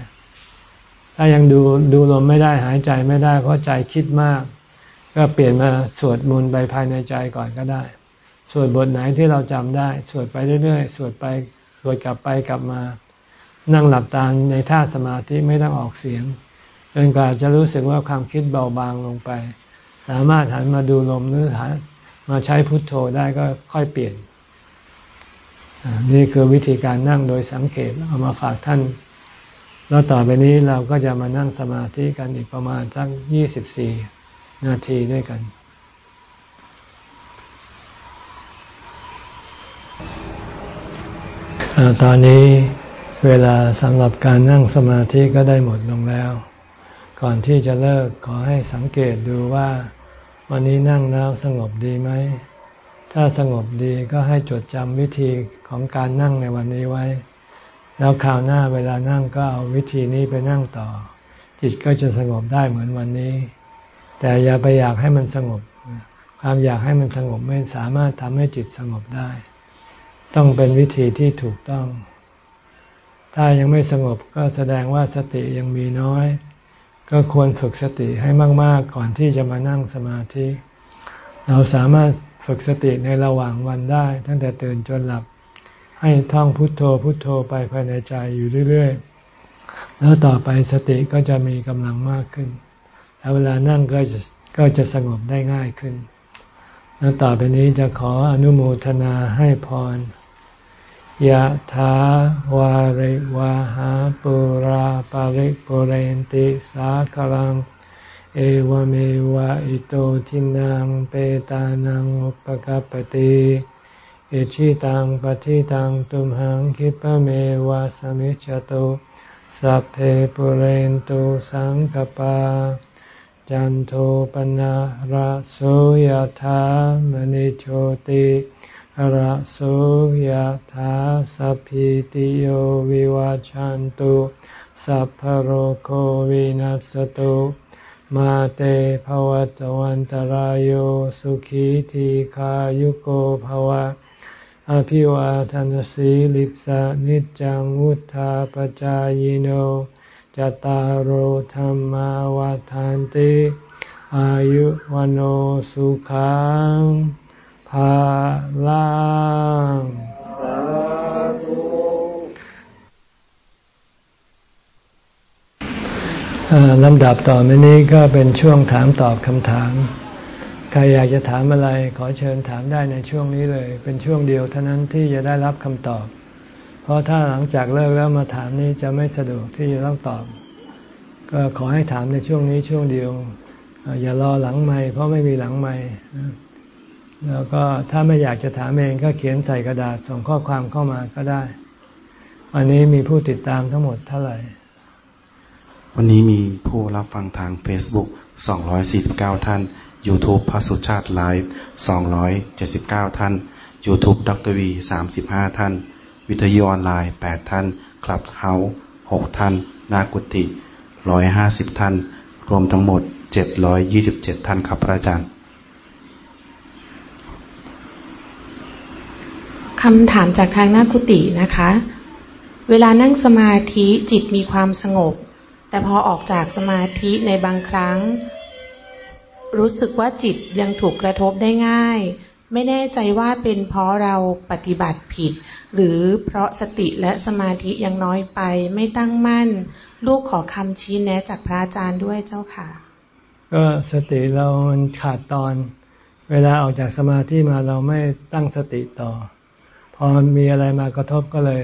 ถ้ายังดูดูลมไม่ได้หายใจไม่ได้ เพราะใจคิดมาก ก็เปลี่ยนมาสวดมนต์ไปภายในใจก่อนก็ได้ สวดบทไหนที่เราจำได้ สวดไปเรื่อยๆ สวดไปสวดกลับไปกลับมา นั่งหลับตาในท่าสมาธิไม่ต้องออกเสียงจนกว่าจะรู้สึกว่าความคิดเบาบางลงไป สามารถหันมาดูลมหรือหันมาใช้พุทโธได้ก็ค่อยเปลี่ยน นี่คือวิธีการนั่งโดยสังเกตเอามาฝากท่าน แล้วต่อไปนี้เราก็จะมานั่งสมาธิกันอีกประมาณสักยี่สิบสี่ นาทีด้วยกัน ตอนนี้เวลาสำหรับการนั่งสมาธิก็ได้หมดลงแล้ว ก่อนที่จะเลิกขอให้สังเกตดูว่า วันนี้นั่งแล้วสงบดีไหม ถ้าสงบดีก็ให้จดจำวิธีของการนั่งในวันนี้ไว้ แล้วคราวหน้าเวลานั่งก็เอาวิธีนี้ไปนั่งต่อ จิตก็จะสงบได้เหมือนวันนี้ แต่อย่าไปอยากให้มันสงบ ความอยากให้มันสงบไม่สามารถทำให้จิตสงบได้ ต้องเป็นวิธีที่ถูกต้อง ถ้ายังไม่สงบก็แสดงว่าสติยังมีน้อย ก็ควรฝึกสติให้มาก ๆ ก่อนที่จะมานั่งสมาธิ เราสามารถฝึกสติในระหว่างวันได้ ตั้งแต่ตื่นจนหลับ ให้ท่องพุทโธพุทโธไปภายในใจอยู่เรื่อย ๆ แล้วต่อไปสติก็จะมีกำลังมากขึ้น แล้วเวลานั่งก็จะก็จะสงบได้ง่ายขึ้น แล้วต่อไปนี้จะขออนุโมทนาให้พรยะถาวาริวาหาปุราปาริปุเรนติสาคลัง เอวเมวะอิโตทินังเปตานังอุปกปติอิชิตังปฏิตังตุมหังคิปะเมวะสมิจจตุสัพเพปุเรนตุสังกปา จันโทปนะระโสยธามณิโชติระโสยธาสัพพิติโยวิวาจันตุสัพพโรโควินัสตุมาเตภวตวันตารโยสุขีทีขายุโกภวะ อภิวาทานสีลิสานิจังวุธาปจายโน จตารโหธรรมวาทานติอายุวันโอสุขังภาลังลำดับต่อไปนี้ก็เป็นช่วงถามตอบคำถาม ใครอยากจะถามอะไรขอเชิญถามได้ในช่วงนี้เลย เป็นช่วงเดียวเท่านั้นที่จะได้รับคำตอบ ราะถ้าหลังจากเลิกแล้วมาถามนี้จะไม่สะดวกที่จะต้องตอบ ก็ขอให้ถามในช่วงนี้ช่วงเดียว อย่ารอหลังไม่เพราะไม่มีหลังไม่แล้วก็ถ้าไม่อยากจะถามเองก็เขียนใส่กระดาษส่งข้อความเข้ามาก็ได้ วันนี้มีผู้ติดตามทั้งหมดเท่าไหร่ วันนี้มีผู้รับฟังทาง Facebook 249 ท่าน YouTube พระสุชาติไลฟ์279 ท่าน YouTube ดรวี35 ท่าน วิทยุออนไลน์ 8 ท่าน คลับเฮาส์6ท่าน นากุติ 150 ท่าน รวมทั้งหมด 727 ท่านครับพระอาจารย์คำถามจากทางหน้ากุฏินะคะ เวลานั่งสมาธิจิตมีความสงบ แต่พอออกจากสมาธิในบางครั้ง รู้สึกว่าจิตยังถูกกระทบได้ง่าย ไม่แน่ใจว่าเป็นเพราะเราปฏิบัติผิด หรือเพราะสติและสมาธิยังน้อยไปไม่ตั้งมั่น ลูกขอคำชี้แนะจากพระอาจารย์ด้วยเจ้าค่ะ ก็สติเรามันขาดตอน เวลาออกจากสมาธิมาเราไม่ตั้งสติต่อ พอมีอะไรมากระทบก็เลย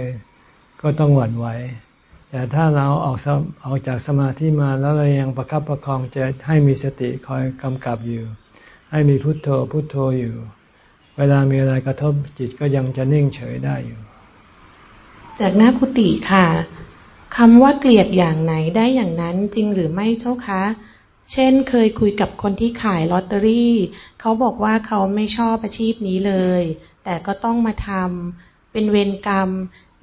ก็ต้องหวั่นไหวแต่ถ้าเราออกออกจากสมาธิมาแล้วเรายังประคับประคองจะให้มีสติคอยกำกับอยู่ ให้มีพุทโธพุทโธอยู่ เวลามีอะไรกระทบจิตก็ยังจะนิ่งเฉยได้อยู่ จากหน้าคุติค่ะคำว่าเกลียดอย่างไหนได้อย่างนั้นจริงหรือไม่เจ้าคะ เช่นเคยคุยกับคนที่ขายลอตเตอรี่ เขาบอกว่าเขาไม่ชอบอาชีพนี้เลย แต่ก็ต้องมาทำเป็นเวรกรรม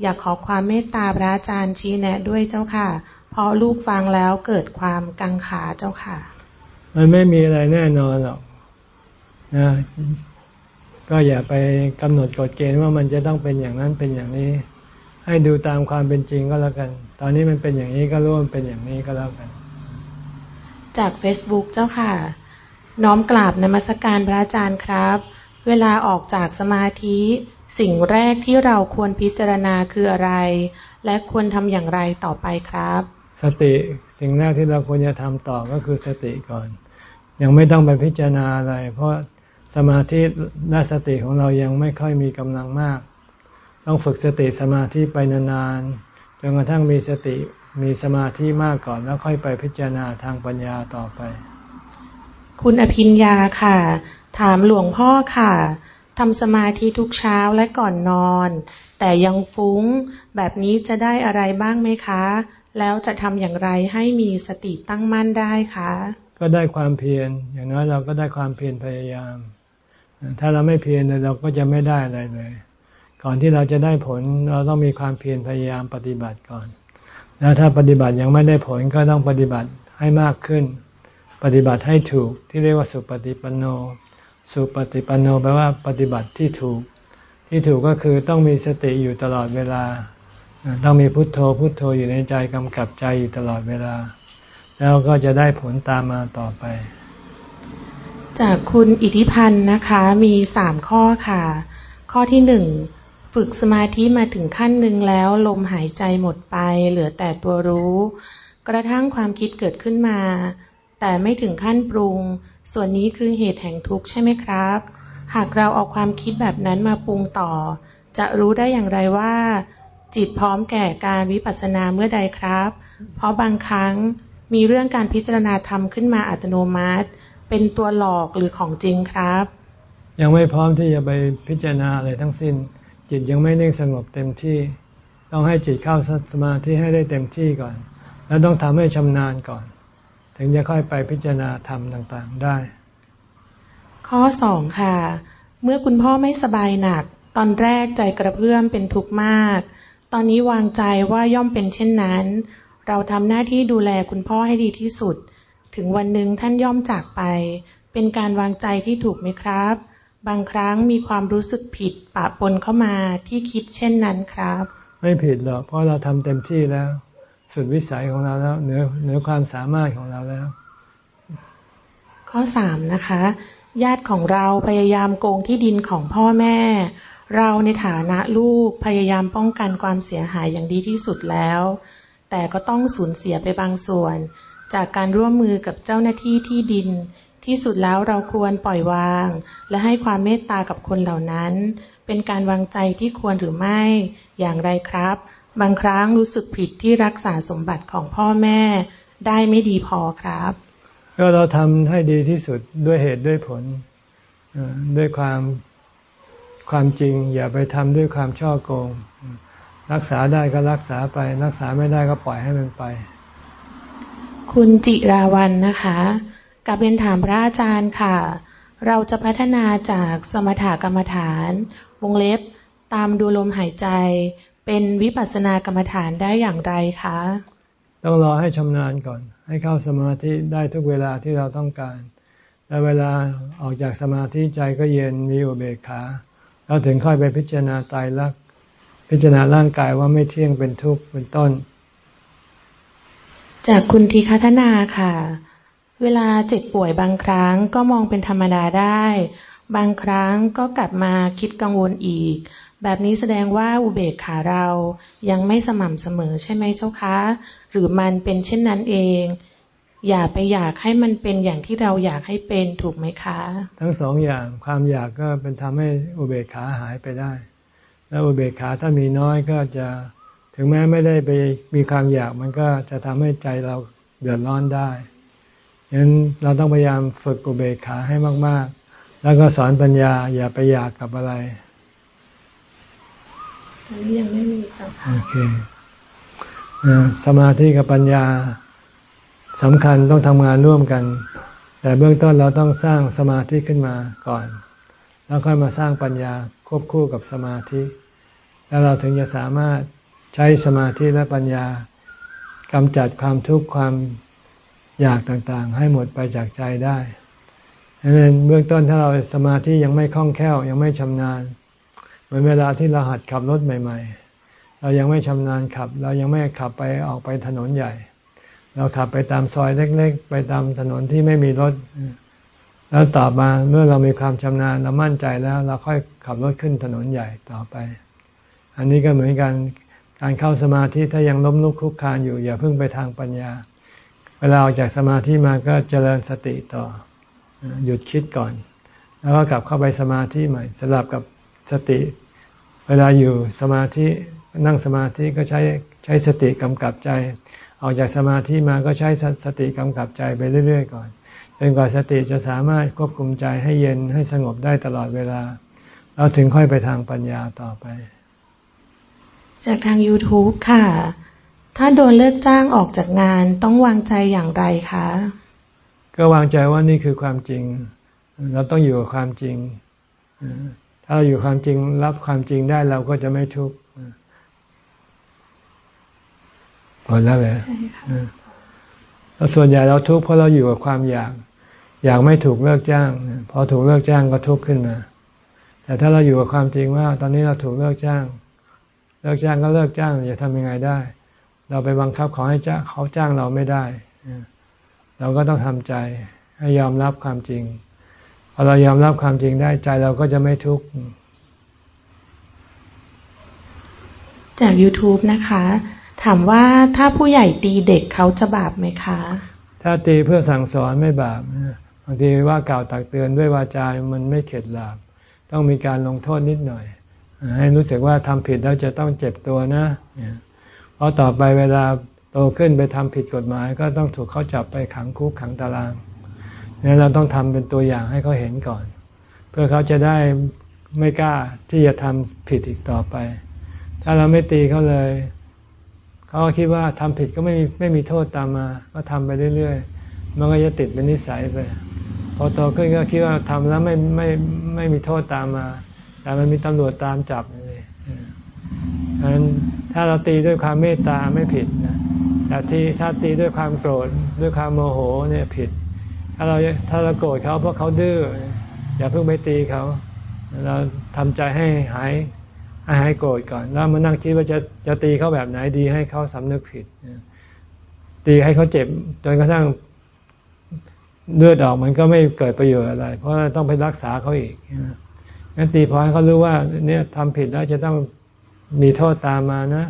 อยากขอความเมตตาพระอาจารย์ชี้แนะด้วยเจ้าค่ะ เพราะลูกฟังแล้วเกิดความกังขาเจ้าค่ะ มันไม่มีอะไรแน่นอนหรอกนะ ก็อย่าไปกำหนดกฎเกณฑ์ว่ามันจะต้องเป็นอย่างนั้นเป็นอย่างนี้ ให้ดูตามความเป็นจริงก็แล้วกัน ตอนนี้มันเป็นอย่างนี้ก็รู้มันเป็นอย่างนี้ก็แล้วกัน จาก Facebook เจ้าค่ะ น้อมกราบนมัสการพระอาจารย์ครับ เวลาออกจากสมาธิสิ่งแรกที่เราควรพิจารณาคืออะไร และควรทำอย่างไรต่อไปครับ สติสิ่งแรกที่เราควรจะทำต่อก็คือสติก่อน ยังไม่ต้องไปพิจารณาอะไร เพราะ สมาธิและสติของเรายังไม่ค่อยมีกำลังมาก ต้องฝึกสติสมาธิไปนานๆจนกระทั่งมีสติมีสมาธิมากก่อนแล้วค่อยไปพิจารณาทางปัญญาต่อไป คุณอภิญญาค่ะ ถามหลวงพ่อค่ะทำสมาธิทุกเช้าและก่อนนอน แต่ยังฟุ้งแบบนี้จะได้อะไรบ้างไหมคะ แล้วจะทำอย่างไรให้มีสติตั้งมั่นได้คะ ก็ได้ความเพียรอย่างน้อยเราก็ได้ความเพียรพยายาม ถ้าเราไม่เพียรเราก็จะไม่ได้อะไรเลย ก่อนที่เราจะได้ผลเราต้องมีความเพียรพยายามปฏิบัติก่อน แล้วถ้าปฏิบัติยังไม่ได้ผลก็ต้องปฏิบัติให้มากขึ้น ปฏิบัติให้ถูกที่เรียกว่าสุปฏิปันโน สุปฏิปันโนแปลว่าปฏิบัติที่ถูก ที่ถูกก็คือต้องมีสติอยู่ตลอดเวลา ต้องมีพุทโธพุทโธอยู่ในใจกำกับใจอยู่ตลอดเวลา แล้วก็จะได้ผลตามมาต่อไป จากคุณอิทธิพันธ์นะคะมีสามข้อค่ะ ข้อที่หนึ่งฝึกสมาธิมาถึงขั้นหนึ่งแล้ว ลมหายใจหมดไป เหลือแต่ตัวรู้ กระทั่งความคิดเกิดขึ้นมา แต่ไม่ถึงขั้นปรุง ส่วนนี้คือเหตุแห่งทุกข์ใช่ไหมครับ หากเราเอาความคิดแบบนั้นมาปรุงต่อ จะรู้ได้อย่างไรว่า จิตพร้อมแก่การวิปัสสนาเมื่อใดครับ เพราะบางครั้งมีเรื่องการพิจารณาธรรมขึ้นมาอัตโนมัติ เป็นตัวหลอกหรือของจริงครับ ยังไม่พร้อมที่จะไปพิจารณาอะไรทั้งสิ้น จิตยังไม่นิ่งสงบเต็มที่ ต้องให้จิตเข้าสมาธิให้ได้เต็มที่ก่อน แล้วต้องทำให้ชำนาญก่อน ถึงจะค่อยไปพิจารณาธรรมต่างๆได้ ข้อสองค่ะ เมื่อคุณพ่อไม่สบายหนัก ตอนแรกใจกระเพื่อมเป็นทุกข์มาก ตอนนี้วางใจว่าย่อมเป็นเช่นนั้น เราทำหน้าที่ดูแลคุณพ่อให้ดีที่สุด ถึงวันหนึ่งท่านย่อมจากไป เป็นการวางใจที่ถูกไหมครับ บางครั้งมีความรู้สึกผิดปะปนเข้ามาที่คิดเช่นนั้นครับ ไม่ผิดหรอกเพราะเราทำเต็มที่แล้ว สุดวิสัยของเราแล้วเหนือเหนือความสามารถของเราแล้ว ข้อสามนะคะ ญาติของเราพยายามโกงที่ดินของพ่อแม่ เราในฐานะลูกพยายามป้องกันความเสียหายอย่างดีที่สุดแล้ว แต่ก็ต้องสูญเสียไปบางส่วน จากการร่วมมือกับเจ้าหน้าที่ที่ดิน ที่สุดแล้วเราควรปล่อยวาง และให้ความเมตตากับคนเหล่านั้น เป็นการวางใจที่ควรหรือไม่ อย่างไรครับ บางครั้งรู้สึกผิดที่รักษาสมบัติของพ่อแม่ ได้ไม่ดีพอครับ ก็เราทำให้ดีที่สุดด้วยเหตุด้วยผลด้วยความความจริง อย่าไปทำด้วยความช่อโกง รักษาได้ก็รักษาไป รักษาไม่ได้ก็ปล่อยให้มันไป คุณจิราวันนะคะกับเรียนถามพระอาจารย์ค่ะ เราจะพัฒนาจากสมถกรรมฐาน วงเล็บตามดูลมหายใจ เป็นวิปัสสนากรรมฐานได้อย่างไรคะ ต้องรอให้ชำนาญก่อน ให้เข้าสมาธิได้ทุกเวลาที่เราต้องการ แล้วเวลาออกจากสมาธิใจก็เย็นมีอุเบกขาเราถึงค่อยไปพิจารณาตายรักษ์พิจารณาร่างกายว่าไม่เที่ยงเป็นทุกข์เป็นต้น จากคุณทีคัฒนาค่ะ เวลาเจ็บป่วยบางครั้งก็มองเป็นธรรมดาได้ บางครั้งก็กลับมาคิดกังวลอีก แบบนี้แสดงว่าอุเบกขาเรายังไม่สม่ำเสมอใช่ไหมเจ้าคะ หรือมันเป็นเช่นนั้นเอง อย่าไปอยากให้มันเป็นอย่างที่เราอยากให้เป็นถูกไหมคะ ทั้งสองอย่างความอยากก็เป็นทำให้อุเบกขาหายไปได้ แล้วอุเบกขาถ้ามีน้อยก็จะ ถึงแม้ไม่ได้ไปมีความอยากมันก็จะทำให้ใจเราเดือดร้อนได้ฉะนั้นเราต้องพยายามฝึกอุเบกขาให้มาก ๆ แล้วก็สอนปัญญาอย่าไปอยากกับอะไรตอนนี้ยังไม่มีเจ้าค่ะโอเคอ่าสมาธิกับปัญญาสำคัญต้องทำงานร่วมกัน แต่เบื้องต้นเราต้องสร้างสมาธิขึ้นมาก่อน แล้วค่อยมาสร้างปัญญาควบคู่กับสมาธิ แล้วเราถึงจะสามารถ ใช้สมาธิและปัญญากำจัดความทุกข์ความอยากต่างๆ ให้หมดไปจากใจได้ดังนั้นเบื้องต้นถ้าเราสมาธิยังไม่คล่องแคล่วยังไม่ชำนาญ เหมือนเวลาที่เราหัดขับรถใหม่ ๆ เรายังไม่ชำนาญขับ เรายังไม่ขับไปออกไปถนนใหญ่ เราขับไปตามซอยเล็ก ๆ ไปตามถนนที่ไม่มีรถ แล้วต่อมาเมื่อเรามีความชำนาญเรามั่นใจแล้ว เราค่อยขับรถขึ้นถนนใหญ่ต่อไป อันนี้ก็เหมือนกัน การเข้าสมาธิถ้ายังล้มลุกคลุกคลานอยู่ อย่าเพิ่งไปทางปัญญา เวลาออกจากสมาธิมาก็เจริญสติต่อหยุดคิดก่อน แล้วก็กลับเข้าไปสมาธิใหม่สลับกับสติ เวลาอยู่สมาธินั่งสมาธิก็ใช้ใช้สติกำกับใจ ออกจากสมาธิมาก็ใช้สติกำกับใจไปเรื่อย ๆ ก่อนจนกว่าสติจะสามารถควบคุมใจให้เย็นให้สงบได้ตลอดเวลาเราถึงค่อยไปทางปัญญาต่อไป จากทาง YouTube ค่ะ ถ้าโดนเลิกจ้างออกจากงานต้องวางใจอย่างไรคะ ก็วางใจว่านี่คือความจริง เราต้องอยู่กับความจริง ถ้าเราอยู่ความจริงรับความจริงได้เราก็จะไม่ทุกข์พอแล้วเลยแล้วส่วนใหญ่เราทุกข์เพราะเราอยู่กับความอยาก อยากไม่ถูกเลิกจ้าง พอถูกเลิกจ้างก็ทุกข์ขึ้นมา แต่ถ้าเราอยู่กับความจริงว่า ตอนนี้เราถูกเลิกจ้าง เลิกจ้างก็เลิกจ้างจะทำยังไงได้ เราไปบังคับขอให้จ้างเขาจ้างเราไม่ได้ เราก็ต้องทำใจให้ยอมรับความจริงพอเรายอมรับความจริงได้ใจเราก็จะไม่ทุกข์จาก YouTube นะคะ ถามว่าถ้าผู้ใหญ่ตีเด็กเขาจะบาปไหมคะ ถ้าตีเพื่อสั่งสอนไม่บาปบางทีว่ากล่าวตักเตือนด้วยวาจา มันไม่เข็ดหลาบ ต้องมีการลงโทษนิดหน่อย ให้รู้สึกว่าทำผิดแล้วจะต้องเจ็บตัวนะ เพราะต่อไปเวลาโตขึ้นไปทำผิดกฎหมาย ก็ต้องถูกเขาจับไปขังคุกขังตารางนี่เราต้องทำเป็นตัวอย่างให้เขาเห็นก่อน เพื่อเขาจะได้ไม่กล้าที่จะทำผิดอีกต่อไป ถ้าเราไม่ตีเขาเลย เขาคิดว่าทำผิดก็ไม่มีไม่มีโทษตามมา ก็ทำไปเรื่อยๆ มันก็จะติดเป็นนิสัยไป พอโตขึ้นก็คิดว่าทำแล้วไม่ไม่ไม่มีโทษตามมา แต่มันมีตำรวจตามจับเลยดังนั้นถ้าเราตีด้วยความเมตตาไม่ผิดนะแต่ที่ถ้าตีด้วยความโกรธด้วยความโมโหเนี่ยผิด ถ้าเราถ้าเราโกรธเขาเพราะเขาดื้ออย่าเพิ่งไปตีเขา เราทำใจให้หายให้หายโกรธก่อน แล้วมานั่งคิดว่าจะจะตีเขาแบบไหนดีให้เขาสำนึกผิดตีให้เขาเจ็บจนกระทั่งเลือดออกมันก็ไม่เกิดประโยชน์อะไร เพราะต้องไปรักษาเขาอีก งั้นตีพอให้เขารู้ว่า เนี่ยทำผิดแล้วจะต้องมีโทษตามมานะ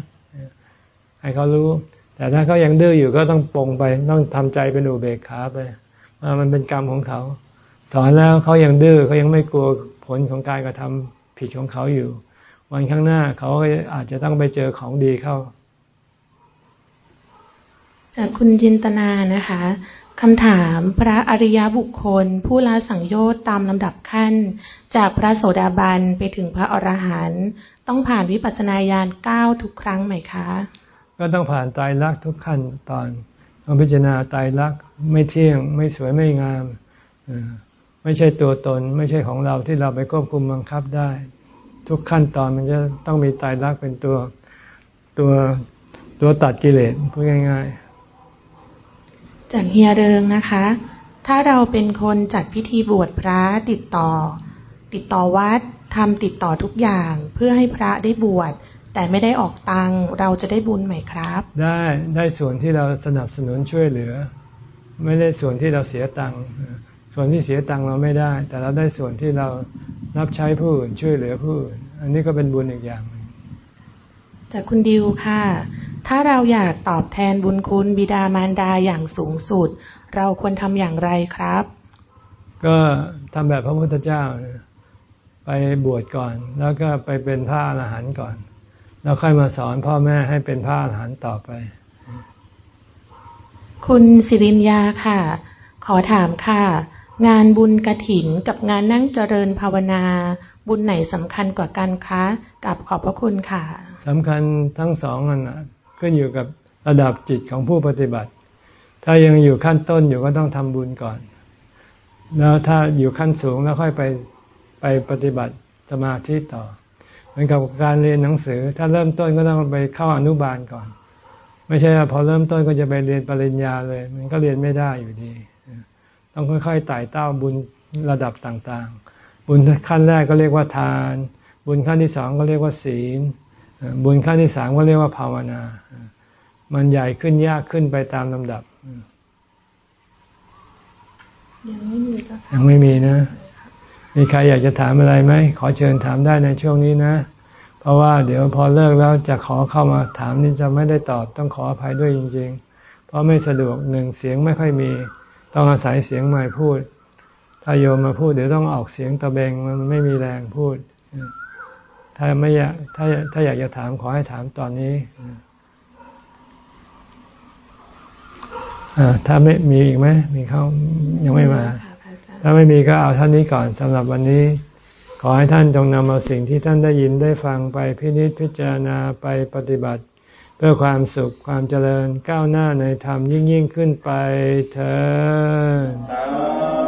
ให้เขารู้ แต่ถ้าเขายังดื้ออยู่ก็ต้องปรงไป ต้องทำใจเป็นอุเบกขาไปว่ามันเป็นกรรมของเขา สอนแล้วเขายังดื้อเขายังไม่กลัวผลของการกระทำผิดของเขาอยู่ วันข้างหน้าเขาอาจจะต้องไปเจอของดีเข้า จากคุณจินตนานะคะ คำถามพระอริยบุคคล ผู้ละสังโยชน์ตามลำดับขั้น จากพระโสดาบันไปถึงพระอรหันต์ต้องผ่านวิปัสสนาญาณเก้าทุกครั้งไหมคะ ก็ต้องผ่านตายรักทุกขั้นตอนต้องพิจารณาตายรักไม่เที่ยง ไม่สวยไม่งามไม่ใช่ตัวตน ไม่ใช่ของเราที่เราไปควบคุมบังคับได้ ทุกขั้นตอนมันจะต้องมีตายรักเป็นตัวตัวตัวตัดกิเลสพูดง่าย ๆ จากเฮียเริงนะคะ ถ้าเราเป็นคนจัดพิธีบวชพระติดต่อ ติดต่อวัดทำติดต่อทุกอย่างเพื่อให้พระได้บวชแต่ไม่ได้ออกตังเราจะได้บุญไหมครับ ได้ได้ส่วนที่เราสนับสนุนช่วยเหลือ ไม่ได้ส่วนที่เราเสียตังค์ส่วนที่เสียตังค์เราไม่ได้ แต่เราได้ส่วนที่เรารับใช้ผู้อื่นช่วยเหลือผู้อื่นอันนี้ก็เป็นบุญอีกอย่างจากคุณดิวค่ะ ถ้าเราอยากตอบแทนบุญคุณบิดามารดาอย่างสูงสุด เราควรทำอย่างไรครับ ก็ทำแบบพระพุทธเจ้า ไปบวชก่อน แล้วก็ไปเป็นพระอรหันต์ก่อน แล้วค่อยมาสอนพ่อแม่ให้เป็นพระอรหันต์ต่อไป คุณสิรินยาค่ะ ขอถามค่ะ งานบุญกระถินกับงานนั่งเจริญภาวนาบุญไหนสำคัญกว่ากันคะ กับขอบพระคุณค่ะสำคัญทั้งสองอันนะ ขึ้นอยู่กับระดับจิตของผู้ปฏิบัติ ถ้ายังอยู่ขั้นต้นอยู่ก็ต้องทำบุญก่อน แล้วถ้าอยู่ขั้นสูงแล้วค่อยไปไปปฏิบัติสมาธิต่อ เหมือนกับการเรียนหนังสือ ถ้าเริ่มต้นก็ต้องไปเข้าอนุบาลก่อน ไม่ใช่พอเริ่มต้นก็จะไปเรียนปริญญาเลย มันก็เรียนไม่ได้อยู่ดี ต้องค่อยๆไต่เต้าบุญระดับต่างๆ บุญขั้นแรกก็เรียกว่าทาน บุญขั้นที่สองก็เรียกว่าศีล บุญขั้นที่สามก็เรียกว่าภาวนา มันใหญ่ขึ้นยากขึ้นไปตามลำดับ ยังไม่มีเจ้าค่ะยังไม่มีนะ มีใครอยากจะถามอะไรไหม ขอเชิญถามได้ในช่วงนี้นะ เพราะว่าเดี๋ยวพอเลิกแล้วจะขอเข้ามาถามนี่จะไม่ได้ตอบต้องขออภัยด้วยจริง ๆ เพราะไม่สะดวกหนึ่งเสียงไม่ค่อยมี ต้องอาศัยเสียงใหม่พูด ถ้าโยมมาพูดเดี๋ยวต้องออกเสียงตะเบงมันไม่มีแรงพูด ถ้าไม่อยากถ้าถ้าอยากจะถามขอให้ถามตอนนี้ถ้าไม่มีอีกไหมมีเขายังไม่มา ถ้าไม่มีก็เอาท่านนี้ก่อนสำหรับวันนี้ ขอให้ท่านจงนำเอาสิ่งที่ท่านได้ยินได้ฟังไปพินิจพิจารณาไปปฏิบัติ เพื่อความสุขความเจริญก้าวหน้าในธรรมยิ่งยิ่งขึ้นไปเธอ